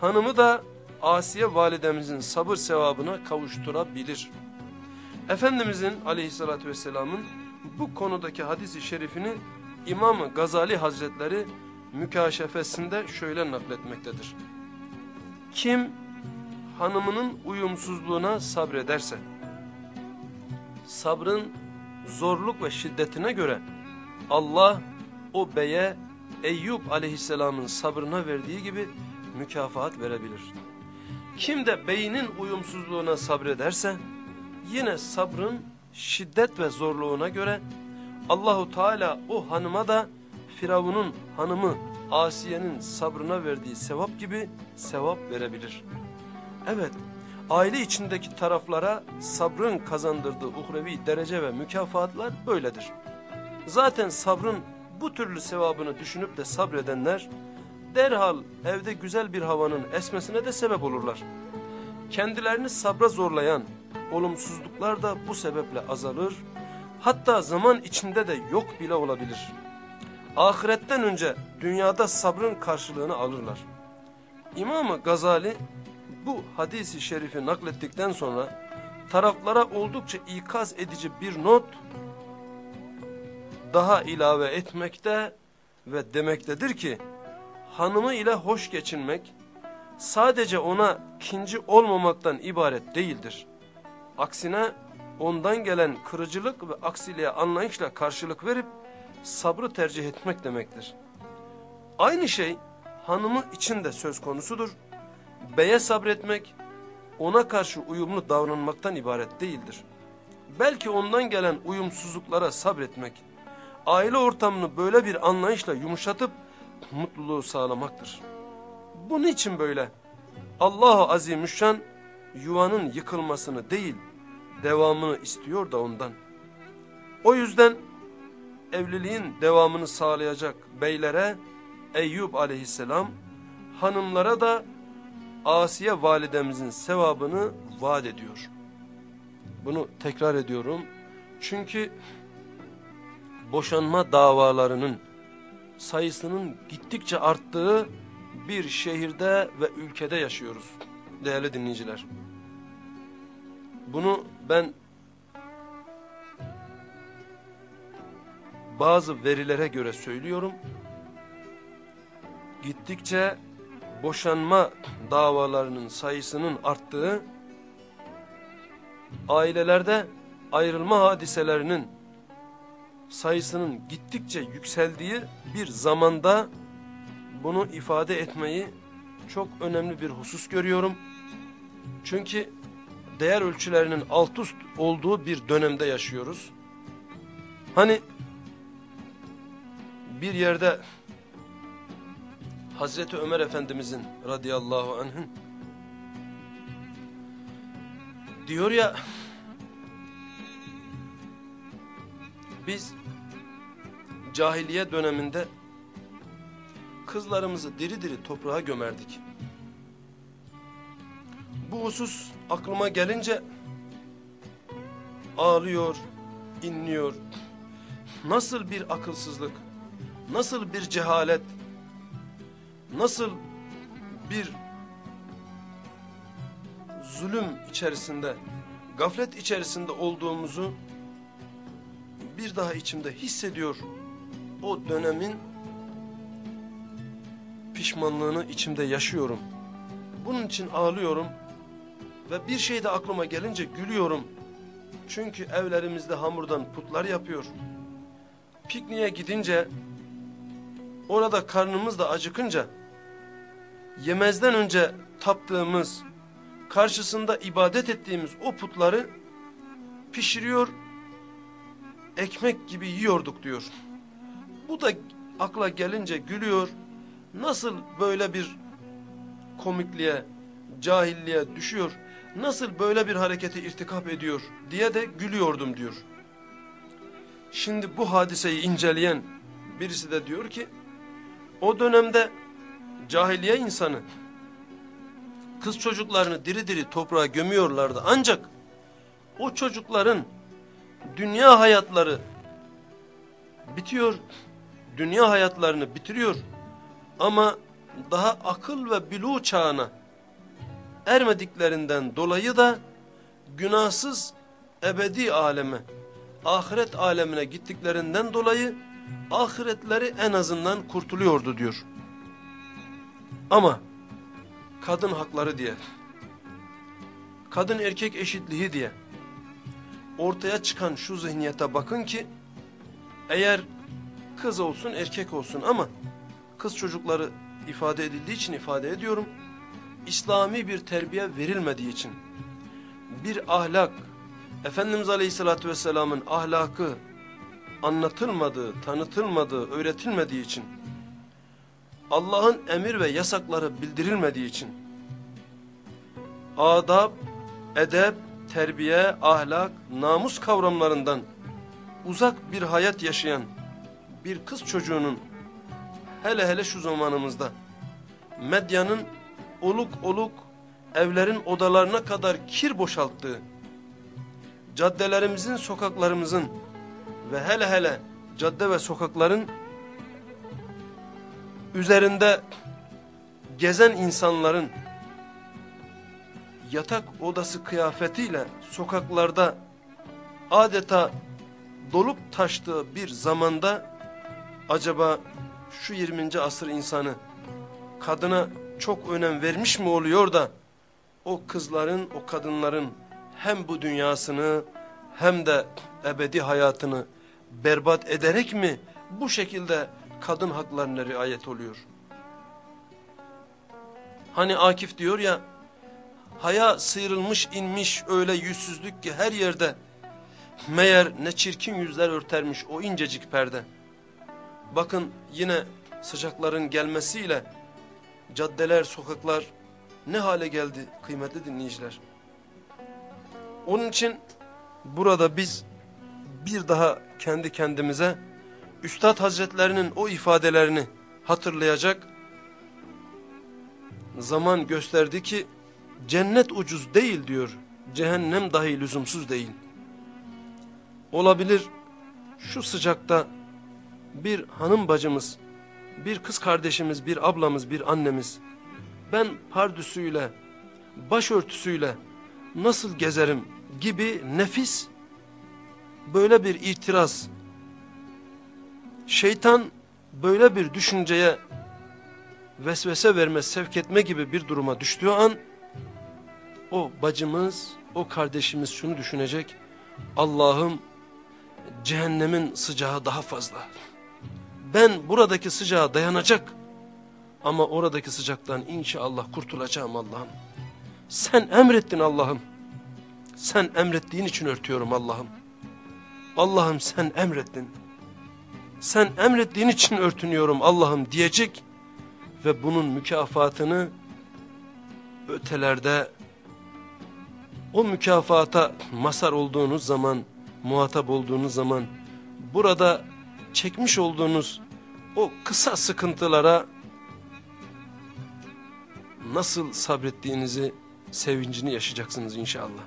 [SPEAKER 1] hanımı da Asiye validemizin sabır sevabına kavuşturabilir. Efendimizin aleyhissalatü vesselamın bu konudaki hadisi şerifini İmam Gazali Hazretleri mükaşefesinde şöyle nakletmektedir. Kim hanımının uyumsuzluğuna sabrederse, sabrın zorluk ve şiddetine göre Allah o beye Eyüp aleyhisselamın sabrına verdiği gibi mükafat verebilir. Kim de beynin uyumsuzluğuna sabrederse yine sabrın şiddet ve zorluğuna göre Allahu Teala o hanıma da Firavun'un hanımı Asiye'nin sabrına verdiği sevap gibi sevap verebilir. Evet, aile içindeki taraflara sabrın kazandırdığı uhrevi derece ve mükafatlar böyledir. Zaten sabrın bu türlü sevabını düşünüp de sabredenler, derhal evde güzel bir havanın esmesine de sebep olurlar. Kendilerini sabra zorlayan olumsuzluklar da bu sebeple azalır, hatta zaman içinde de yok bile olabilir. Ahiretten önce dünyada sabrın karşılığını alırlar. İmam Gazali bu hadisi şerifi naklettikten sonra taraflara oldukça ikaz edici bir not daha ilave etmekte ve demektedir ki hanımı ile hoş geçinmek sadece ona kinci olmamaktan ibaret değildir. Aksine ondan gelen kırıcılık ve aksiliğe anlayışla karşılık verip sabrı tercih etmek demektir. Aynı şey hanımı için de söz konusudur. Beye sabretmek ona karşı uyumlu davranmaktan ibaret değildir. Belki ondan gelen uyumsuzluklara sabretmek, aile ortamını böyle bir anlayışla yumuşatıp mutluluğu sağlamaktır. Bunun için böyle Allah-u Azimüşşan yuvanın yıkılmasını değil, devamını istiyor da ondan. O yüzden evliliğin devamını sağlayacak beylere Eyüp aleyhisselam, hanımlara da Asiye validemizin sevabını vaat ediyor. Bunu tekrar ediyorum. Çünkü boşanma davalarının sayısının gittikçe arttığı bir şehirde ve ülkede yaşıyoruz değerli dinleyiciler. Bunu ben bazı verilere göre söylüyorum. Gittikçe boşanma davalarının sayısının arttığı ailelerde ayrılma hadiselerinin sayısının gittikçe yükseldiği bir zamanda bunu ifade etmeyi çok önemli bir husus görüyorum. Çünkü değer ölçülerinin alt üst olduğu bir dönemde yaşıyoruz. Hani bir yerde Hazreti Ömer Efendimizin radıyallahu anh'ın diyor ya biz cahiliye döneminde kızlarımızı diri diri toprağa gömerdik. Bu husus aklıma gelince ağlıyor, inliyor. Nasıl bir akılsızlık, nasıl bir cehalet, nasıl bir zulüm içerisinde, gaflet içerisinde olduğumuzu bir daha içimde hissediyor. O dönemin pişmanlığını içimde yaşıyorum. Bunun için ağlıyorum ve bir şey de aklıma gelince gülüyorum. Çünkü evlerimizde hamurdan putlar yapıyor. Pikniğe gidince orada karnımız da acıkınca yemezden önce taptığımız, karşısında ibadet ettiğimiz o putları pişiriyor, ekmek gibi yiyorduk diyor. Bu da akla gelince gülüyor. Nasıl böyle bir komikliğe, cahilliğe düşüyor, nasıl böyle bir hareketi irtikap ediyor diye de gülüyordum diyor. Şimdi bu hadiseyi inceleyen birisi de diyor ki, o dönemde cahiliye insanı kız çocuklarını diri diri toprağa gömüyorlardı. Ancak o çocukların dünya hayatları bitiyor, dünya hayatlarını bitiriyor ama daha akıl ve bülü çağına ermediklerinden dolayı da günahsız ebedi aleme, ahiret alemine gittiklerinden dolayı ahiretleri en azından kurtuluyordu diyor. Ama kadın hakları diye, kadın erkek eşitliği diye ortaya çıkan şu zihniyete bakın ki eğer kız olsun erkek olsun ama kız çocukları ifade edildiği için ifade ediyorum. İslami bir terbiye verilmediği için bir ahlak Efendimiz Aleyhisselatü Vesselam'ın ahlakı anlatılmadığı, tanıtılmadığı, öğretilmediği için Allah'ın emir ve yasakları bildirilmediği için adab, edep, terbiye, ahlak, namus kavramlarından uzak bir hayat yaşayan bir kız çocuğunun hele hele şu zamanımızda medyanın oluk oluk evlerin odalarına kadar kir boşalttığı, caddelerimizin, sokaklarımızın ve hele hele cadde ve sokakların üzerinde gezen insanların yatak odası kıyafetiyle sokaklarda adeta dolup taştığı bir zamanda acaba şu 20. asır insanı kadına çok önem vermiş mi oluyor da o kızların, o kadınların hem bu dünyasını hem de ebedi hayatını berbat ederek mi bu şekilde kadın haklarına riayet oluyor? Hani Akif diyor ya, haya sıyrılmış inmiş öyle yüzsüzlük ki her yerde, meğer ne çirkin yüzler örtermiş o incecik perde. Bakın yine sıcakların gelmesiyle caddeler, sokaklar ne hale geldi kıymetli dinleyiciler. Onun için burada biz bir daha kendi kendimize Üstad Hazretlerinin o ifadelerini hatırlayacak zaman gösterdi ki cennet ucuz değil diyor. Cehennem dahi lüzumsuz değil. Olabilir şu sıcakta bir hanım bacımız, bir kız kardeşimiz, bir ablamız, bir annemiz ben pardüsüyle, başörtüsüyle nasıl gezerim gibi nefis böyle bir itiraz. Şeytan böyle bir düşünceye vesvese verme, sevk etme gibi bir duruma düştüğü an o bacımız, o kardeşimiz şunu düşünecek. Allah'ım cehennemin sıcağı daha fazla. Ben buradaki sıcağa dayanacak ama oradaki sıcaktan inşallah kurtulacağım Allah'ım. Sen emrettin Allah'ım. Sen emrettiğin için örtüyorum Allah'ım. Allah'ım sen emrettin. Sen emrettiğin için örtünüyorum Allah'ım diyecek ve bunun mükafatını ötelerde o mükafata masar olduğunuz zaman, muhatap olduğunuz zaman burada çekmiş olduğunuz o kısa sıkıntılara nasıl sabrettiğinizi, sevincini yaşayacaksınız inşallah.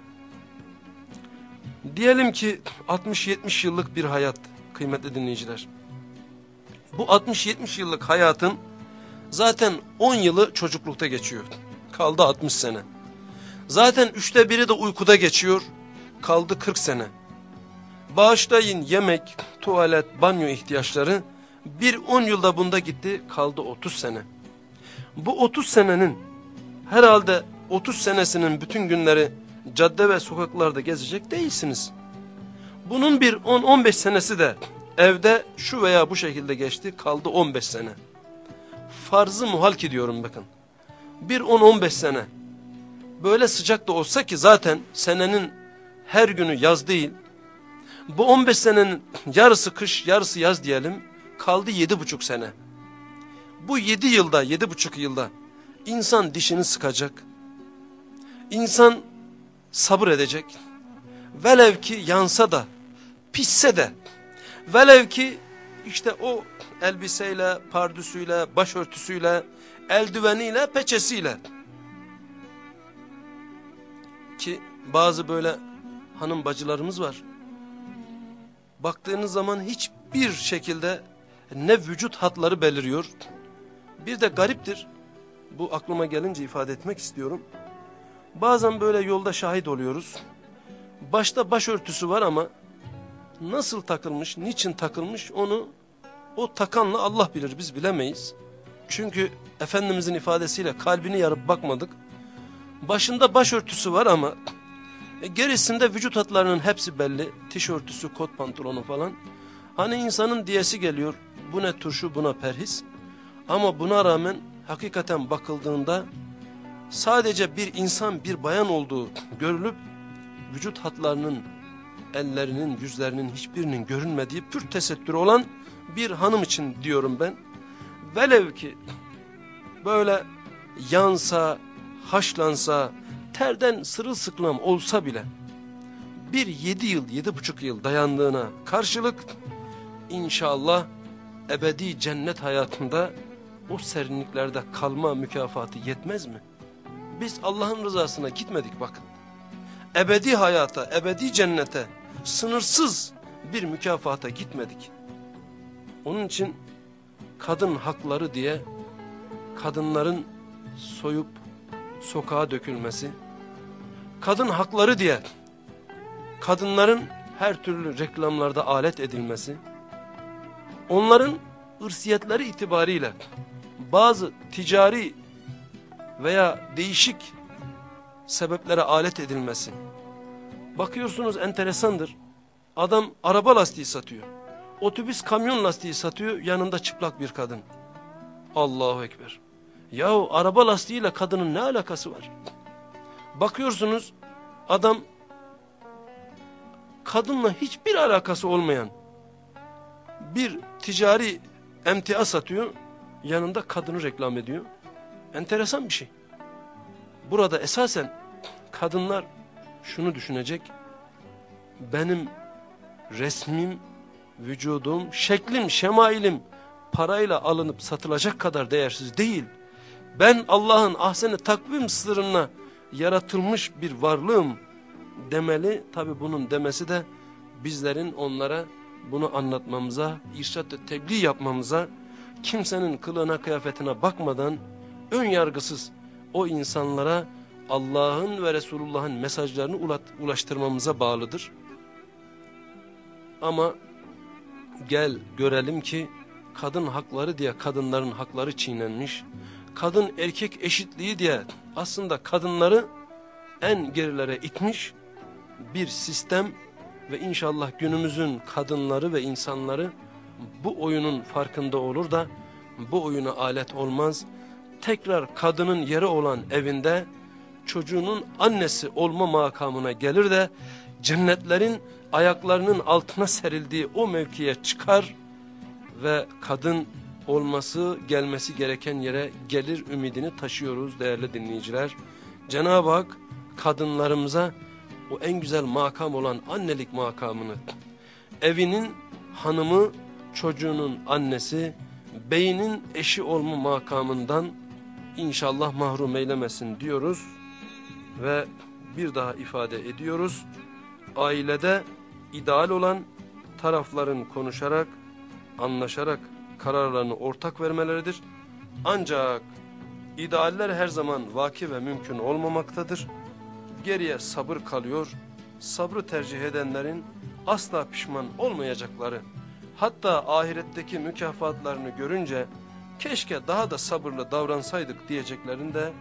[SPEAKER 1] Diyelim ki 60-70 yıllık bir hayat kıymetli dinleyiciler. Bu 60-70 yıllık hayatın zaten 10 yılı çocuklukta geçiyor. Kaldı 60 sene. Zaten üçte biri de uykuda geçiyor. Kaldı 40 sene. Bağışlayın yemek, tuvalet, banyo ihtiyaçları bir 10 yılda bunda gitti kaldı 30 sene. Bu 30 senenin herhalde 30 senesinin bütün günleri cadde ve sokaklarda gezecek değilsiniz. Bunun bir 10-15 senesi de evde şu veya bu şekilde geçti kaldı 15 sene. Farzı muhal ki diyorum bakın. Bir 10-15 sene böyle sıcak da olsa ki zaten senenin her günü yaz değil. Bu 15 senenin yarısı kış yarısı yaz diyelim kaldı 7,5 sene. Bu 7 yılda 7,5 yılda insan dişini sıkacak. İnsan sabır edecek. Velev ki yansa da pisse de velev ki işte o elbiseyle, pardüsüyle, başörtüsüyle, eldiveniyle, peçesiyle ki bazı böyle hanım bacılarımız var. Baktığınız zaman hiçbir şekilde ne vücut hatları beliriyor. Bir de gariptir. Bu aklıma gelince ifade etmek istiyorum. Bazen böyle yolda şahit oluyoruz. Başta başörtüsü var ama nasıl takılmış, niçin takılmış onu o takanla Allah bilir biz bilemeyiz. Çünkü Efendimizin ifadesiyle kalbini yarıp bakmadık. Başında başörtüsü var ama e, gerisinde vücut hatlarının hepsi belli. Tişörtüsü, kot pantolonu falan. Hani insanın diyesi geliyor. Bu ne turşu buna perhis. Ama buna rağmen hakikaten bakıldığında sadece bir insan bir bayan olduğu görülüp vücut hatlarının ellerinin yüzlerinin hiçbirinin görünmediği pür tesettür olan bir hanım için diyorum ben. Velev ki böyle yansa haşlansa, terden sırılsıklam olsa bile bir yedi yıl, yedi buçuk yıl dayandığına karşılık inşallah ebedi cennet hayatında o serinliklerde kalma mükafatı yetmez mi? Biz Allah'ın rızasına gitmedik bakın. Ebedi hayata, ebedi cennete, sınırsız bir mükafata gitmedik. Onun için kadın hakları diye kadınların soyup sokağa dökülmesi, kadın hakları diye kadınların her türlü reklamlarda alet edilmesi, onların ırsiyetleri itibariyle bazı ticari veya değişik sebeplere alet edilmesi. Bakıyorsunuz enteresandır. Adam araba lastiği satıyor. Otobüs kamyon lastiği satıyor yanında çıplak bir kadın. Allahu Ekber. Yahu araba lastiğiyle kadının ne alakası var? Bakıyorsunuz adam kadınla hiçbir alakası olmayan bir ticari emtia satıyor. Yanında kadını reklam ediyor. Enteresan bir şey. Burada esasen kadınlar şunu düşünecek. Benim resmim, vücudum, şeklim, şemailim parayla alınıp satılacak kadar değersiz değil. Ben Allah'ın ahseni takvim sırrına yaratılmış bir varlığım demeli. Tabi bunun demesi de bizlerin onlara bunu anlatmamıza, irşat ve tebliğ yapmamıza, kimsenin kılığına kıyafetine bakmadan ön yargısız o insanlara Allah'ın ve Resulullah'ın mesajlarını ulaştırmamıza bağlıdır. Ama gel görelim ki kadın hakları diye kadınların hakları çiğnenmiş, kadın erkek eşitliği diye aslında kadınları en gerilere itmiş bir sistem ve inşallah günümüzün kadınları ve insanları bu oyunun farkında olur da bu oyuna alet olmaz. Tekrar kadının yeri olan evinde çocuğunun annesi olma makamına gelir de cennetlerin ayaklarının altına serildiği o mevkiye çıkar ve kadın olması gelmesi gereken yere gelir ümidini taşıyoruz değerli dinleyiciler. Cenab-ı Hak kadınlarımıza o en güzel makam olan annelik makamını evinin hanımı çocuğunun annesi beynin eşi olma makamından inşallah mahrum eylemesin diyoruz ve bir daha ifade ediyoruz. Ailede ideal olan tarafların konuşarak, anlaşarak kararlarını ortak vermeleridir. Ancak idealler her zaman vaki ve mümkün olmamaktadır. Geriye sabır kalıyor. Sabrı tercih edenlerin asla pişman olmayacakları, hatta ahiretteki mükafatlarını görünce keşke daha da sabırlı davransaydık diyeceklerini de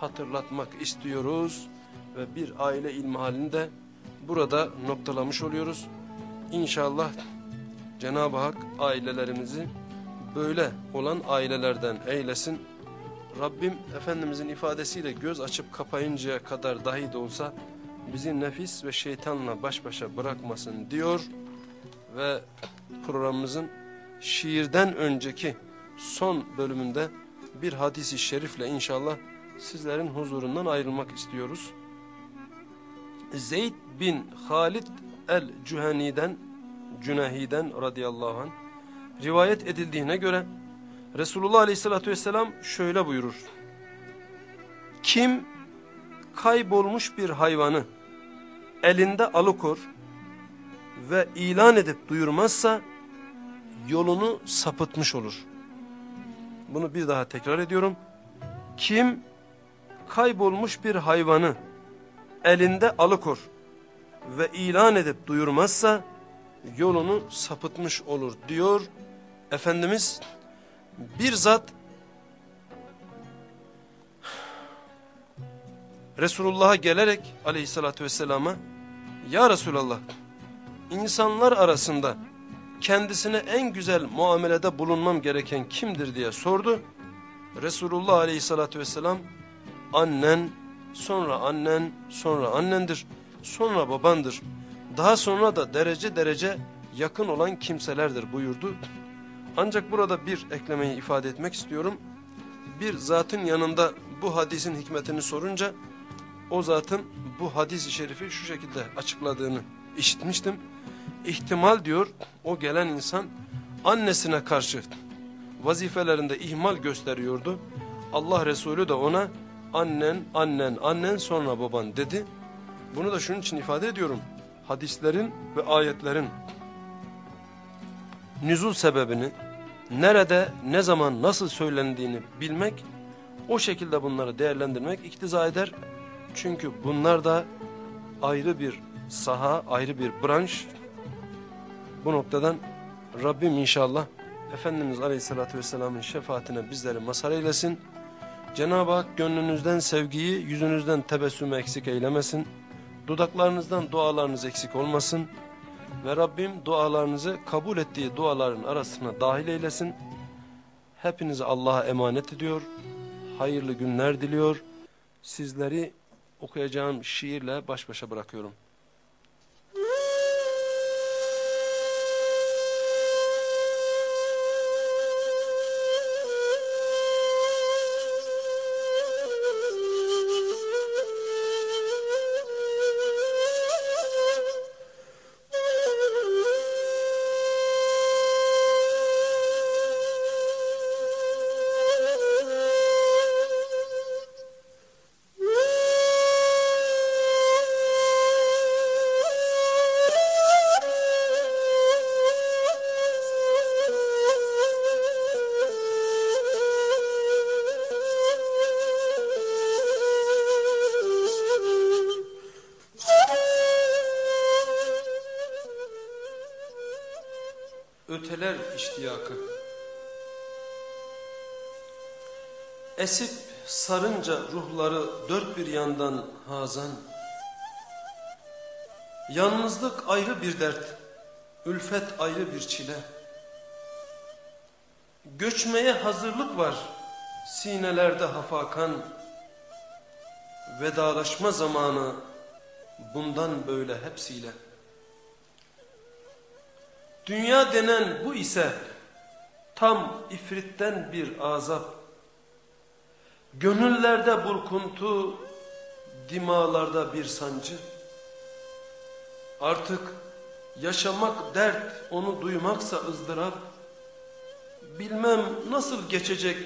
[SPEAKER 1] hatırlatmak istiyoruz ve bir aile ilmihalinde burada noktalamış oluyoruz. İnşallah Cenab-ı Hak ailelerimizi böyle olan ailelerden eylesin. Rabbim Efendimizin ifadesiyle göz açıp kapayıncaya kadar dahi de olsa bizi nefis ve şeytanla baş başa bırakmasın diyor. Ve programımızın şiirden önceki son bölümünde bir hadisi şerifle inşallah sizlerin huzurundan ayrılmak istiyoruz. Zeyd bin Halid el-Cüheni'den, Cünehi'den radıyallahu anh rivayet edildiğine göre Resulullah aleyhissalatü vesselam şöyle buyurur. Kim kaybolmuş bir hayvanı elinde alıkor ve ilan edip duyurmazsa yolunu sapıtmış olur. Bunu bir daha tekrar ediyorum. Kim kaybolmuş bir hayvanı elinde alıkor ve ilan edip duyurmazsa yolunu sapıtmış olur diyor Efendimiz bir zat Resulullah'a gelerek aleyhissalatü vesselama Ya Resulallah insanlar arasında kendisine en güzel muamelede bulunmam gereken kimdir diye sordu. Resulullah aleyhissalatü vesselam annen, sonra annen, sonra annendir, sonra babandır. Daha sonra da derece derece yakın olan kimselerdir buyurdu. Ancak burada bir eklemeyi ifade etmek istiyorum. Bir zatın yanında bu hadisin hikmetini sorunca o zatın bu hadis-i şerifi şu şekilde açıkladığını işitmiştim. İhtimal diyor o gelen insan annesine karşı vazifelerinde ihmal gösteriyordu. Allah Resulü de ona annen, annen, annen sonra baban dedi. Bunu da şunun için ifade ediyorum. Hadislerin ve ayetlerin nüzul sebebini, nerede, ne zaman, nasıl söylendiğini bilmek, o şekilde bunları değerlendirmek iktiza eder. Çünkü bunlar da ayrı bir saha, ayrı bir branş. Bu noktadan Rabbim inşallah Efendimiz Aleyhisselatü Vesselam'ın şefaatine bizleri mazhar eylesin. Cenab-ı Hak gönlünüzden sevgiyi, yüzünüzden tebessümü eksik eylemesin. Dudaklarınızdan dualarınız eksik olmasın. Ve Rabbim dualarınızı kabul ettiği duaların arasına dahil eylesin. Hepinizi Allah'a emanet ediyor. Hayırlı günler diliyor. Sizleri okuyacağım şiirle baş başa bırakıyorum. Esip sarınca ruhları dört bir yandan hazan. Yalnızlık ayrı bir dert, ülfet ayrı bir çile. Göçmeye hazırlık var sinelerde hafakan. Vedalaşma zamanı bundan böyle hepsiyle. Dünya denen bu ise tam ifritten bir azap. Gönüllerde burkuntu, dimalarda bir sancı. Artık yaşamak dert, onu duymaksa ızdırap. Bilmem nasıl geçecek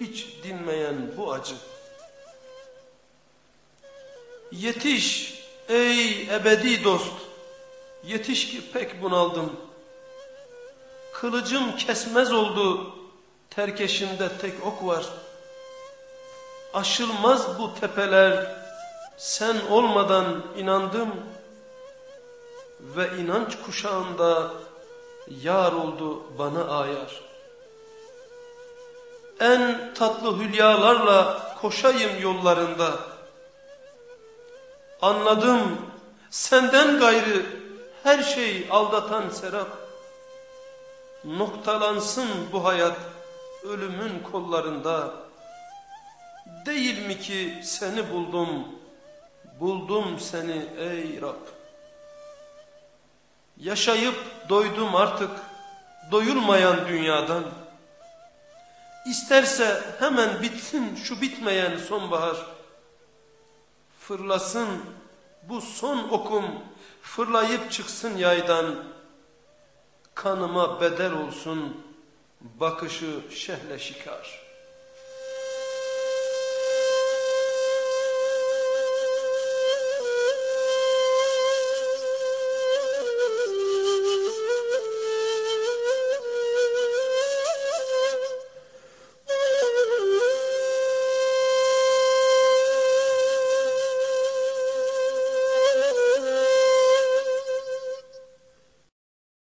[SPEAKER 1] hiç dinmeyen bu acı. Yetiş ey ebedi dost, yetiş ki pek bunaldım. Kılıcım kesmez oldu, terkeşimde tek ok var. Aşılmaz bu tepeler, sen olmadan inandım. Ve inanç kuşağında yar oldu bana ayar. En tatlı hülyalarla koşayım yollarında. Anladım senden gayrı her şey aldatan serap. Noktalansın bu hayat ölümün kollarında. Değil mi ki seni buldum, buldum seni ey Rab. Yaşayıp doydum artık doyulmayan dünyadan. İsterse hemen bitsin şu bitmeyen sonbahar. Fırlasın bu son okum fırlayıp çıksın yaydan. Kanıma bedel olsun bakışı şehle şikar.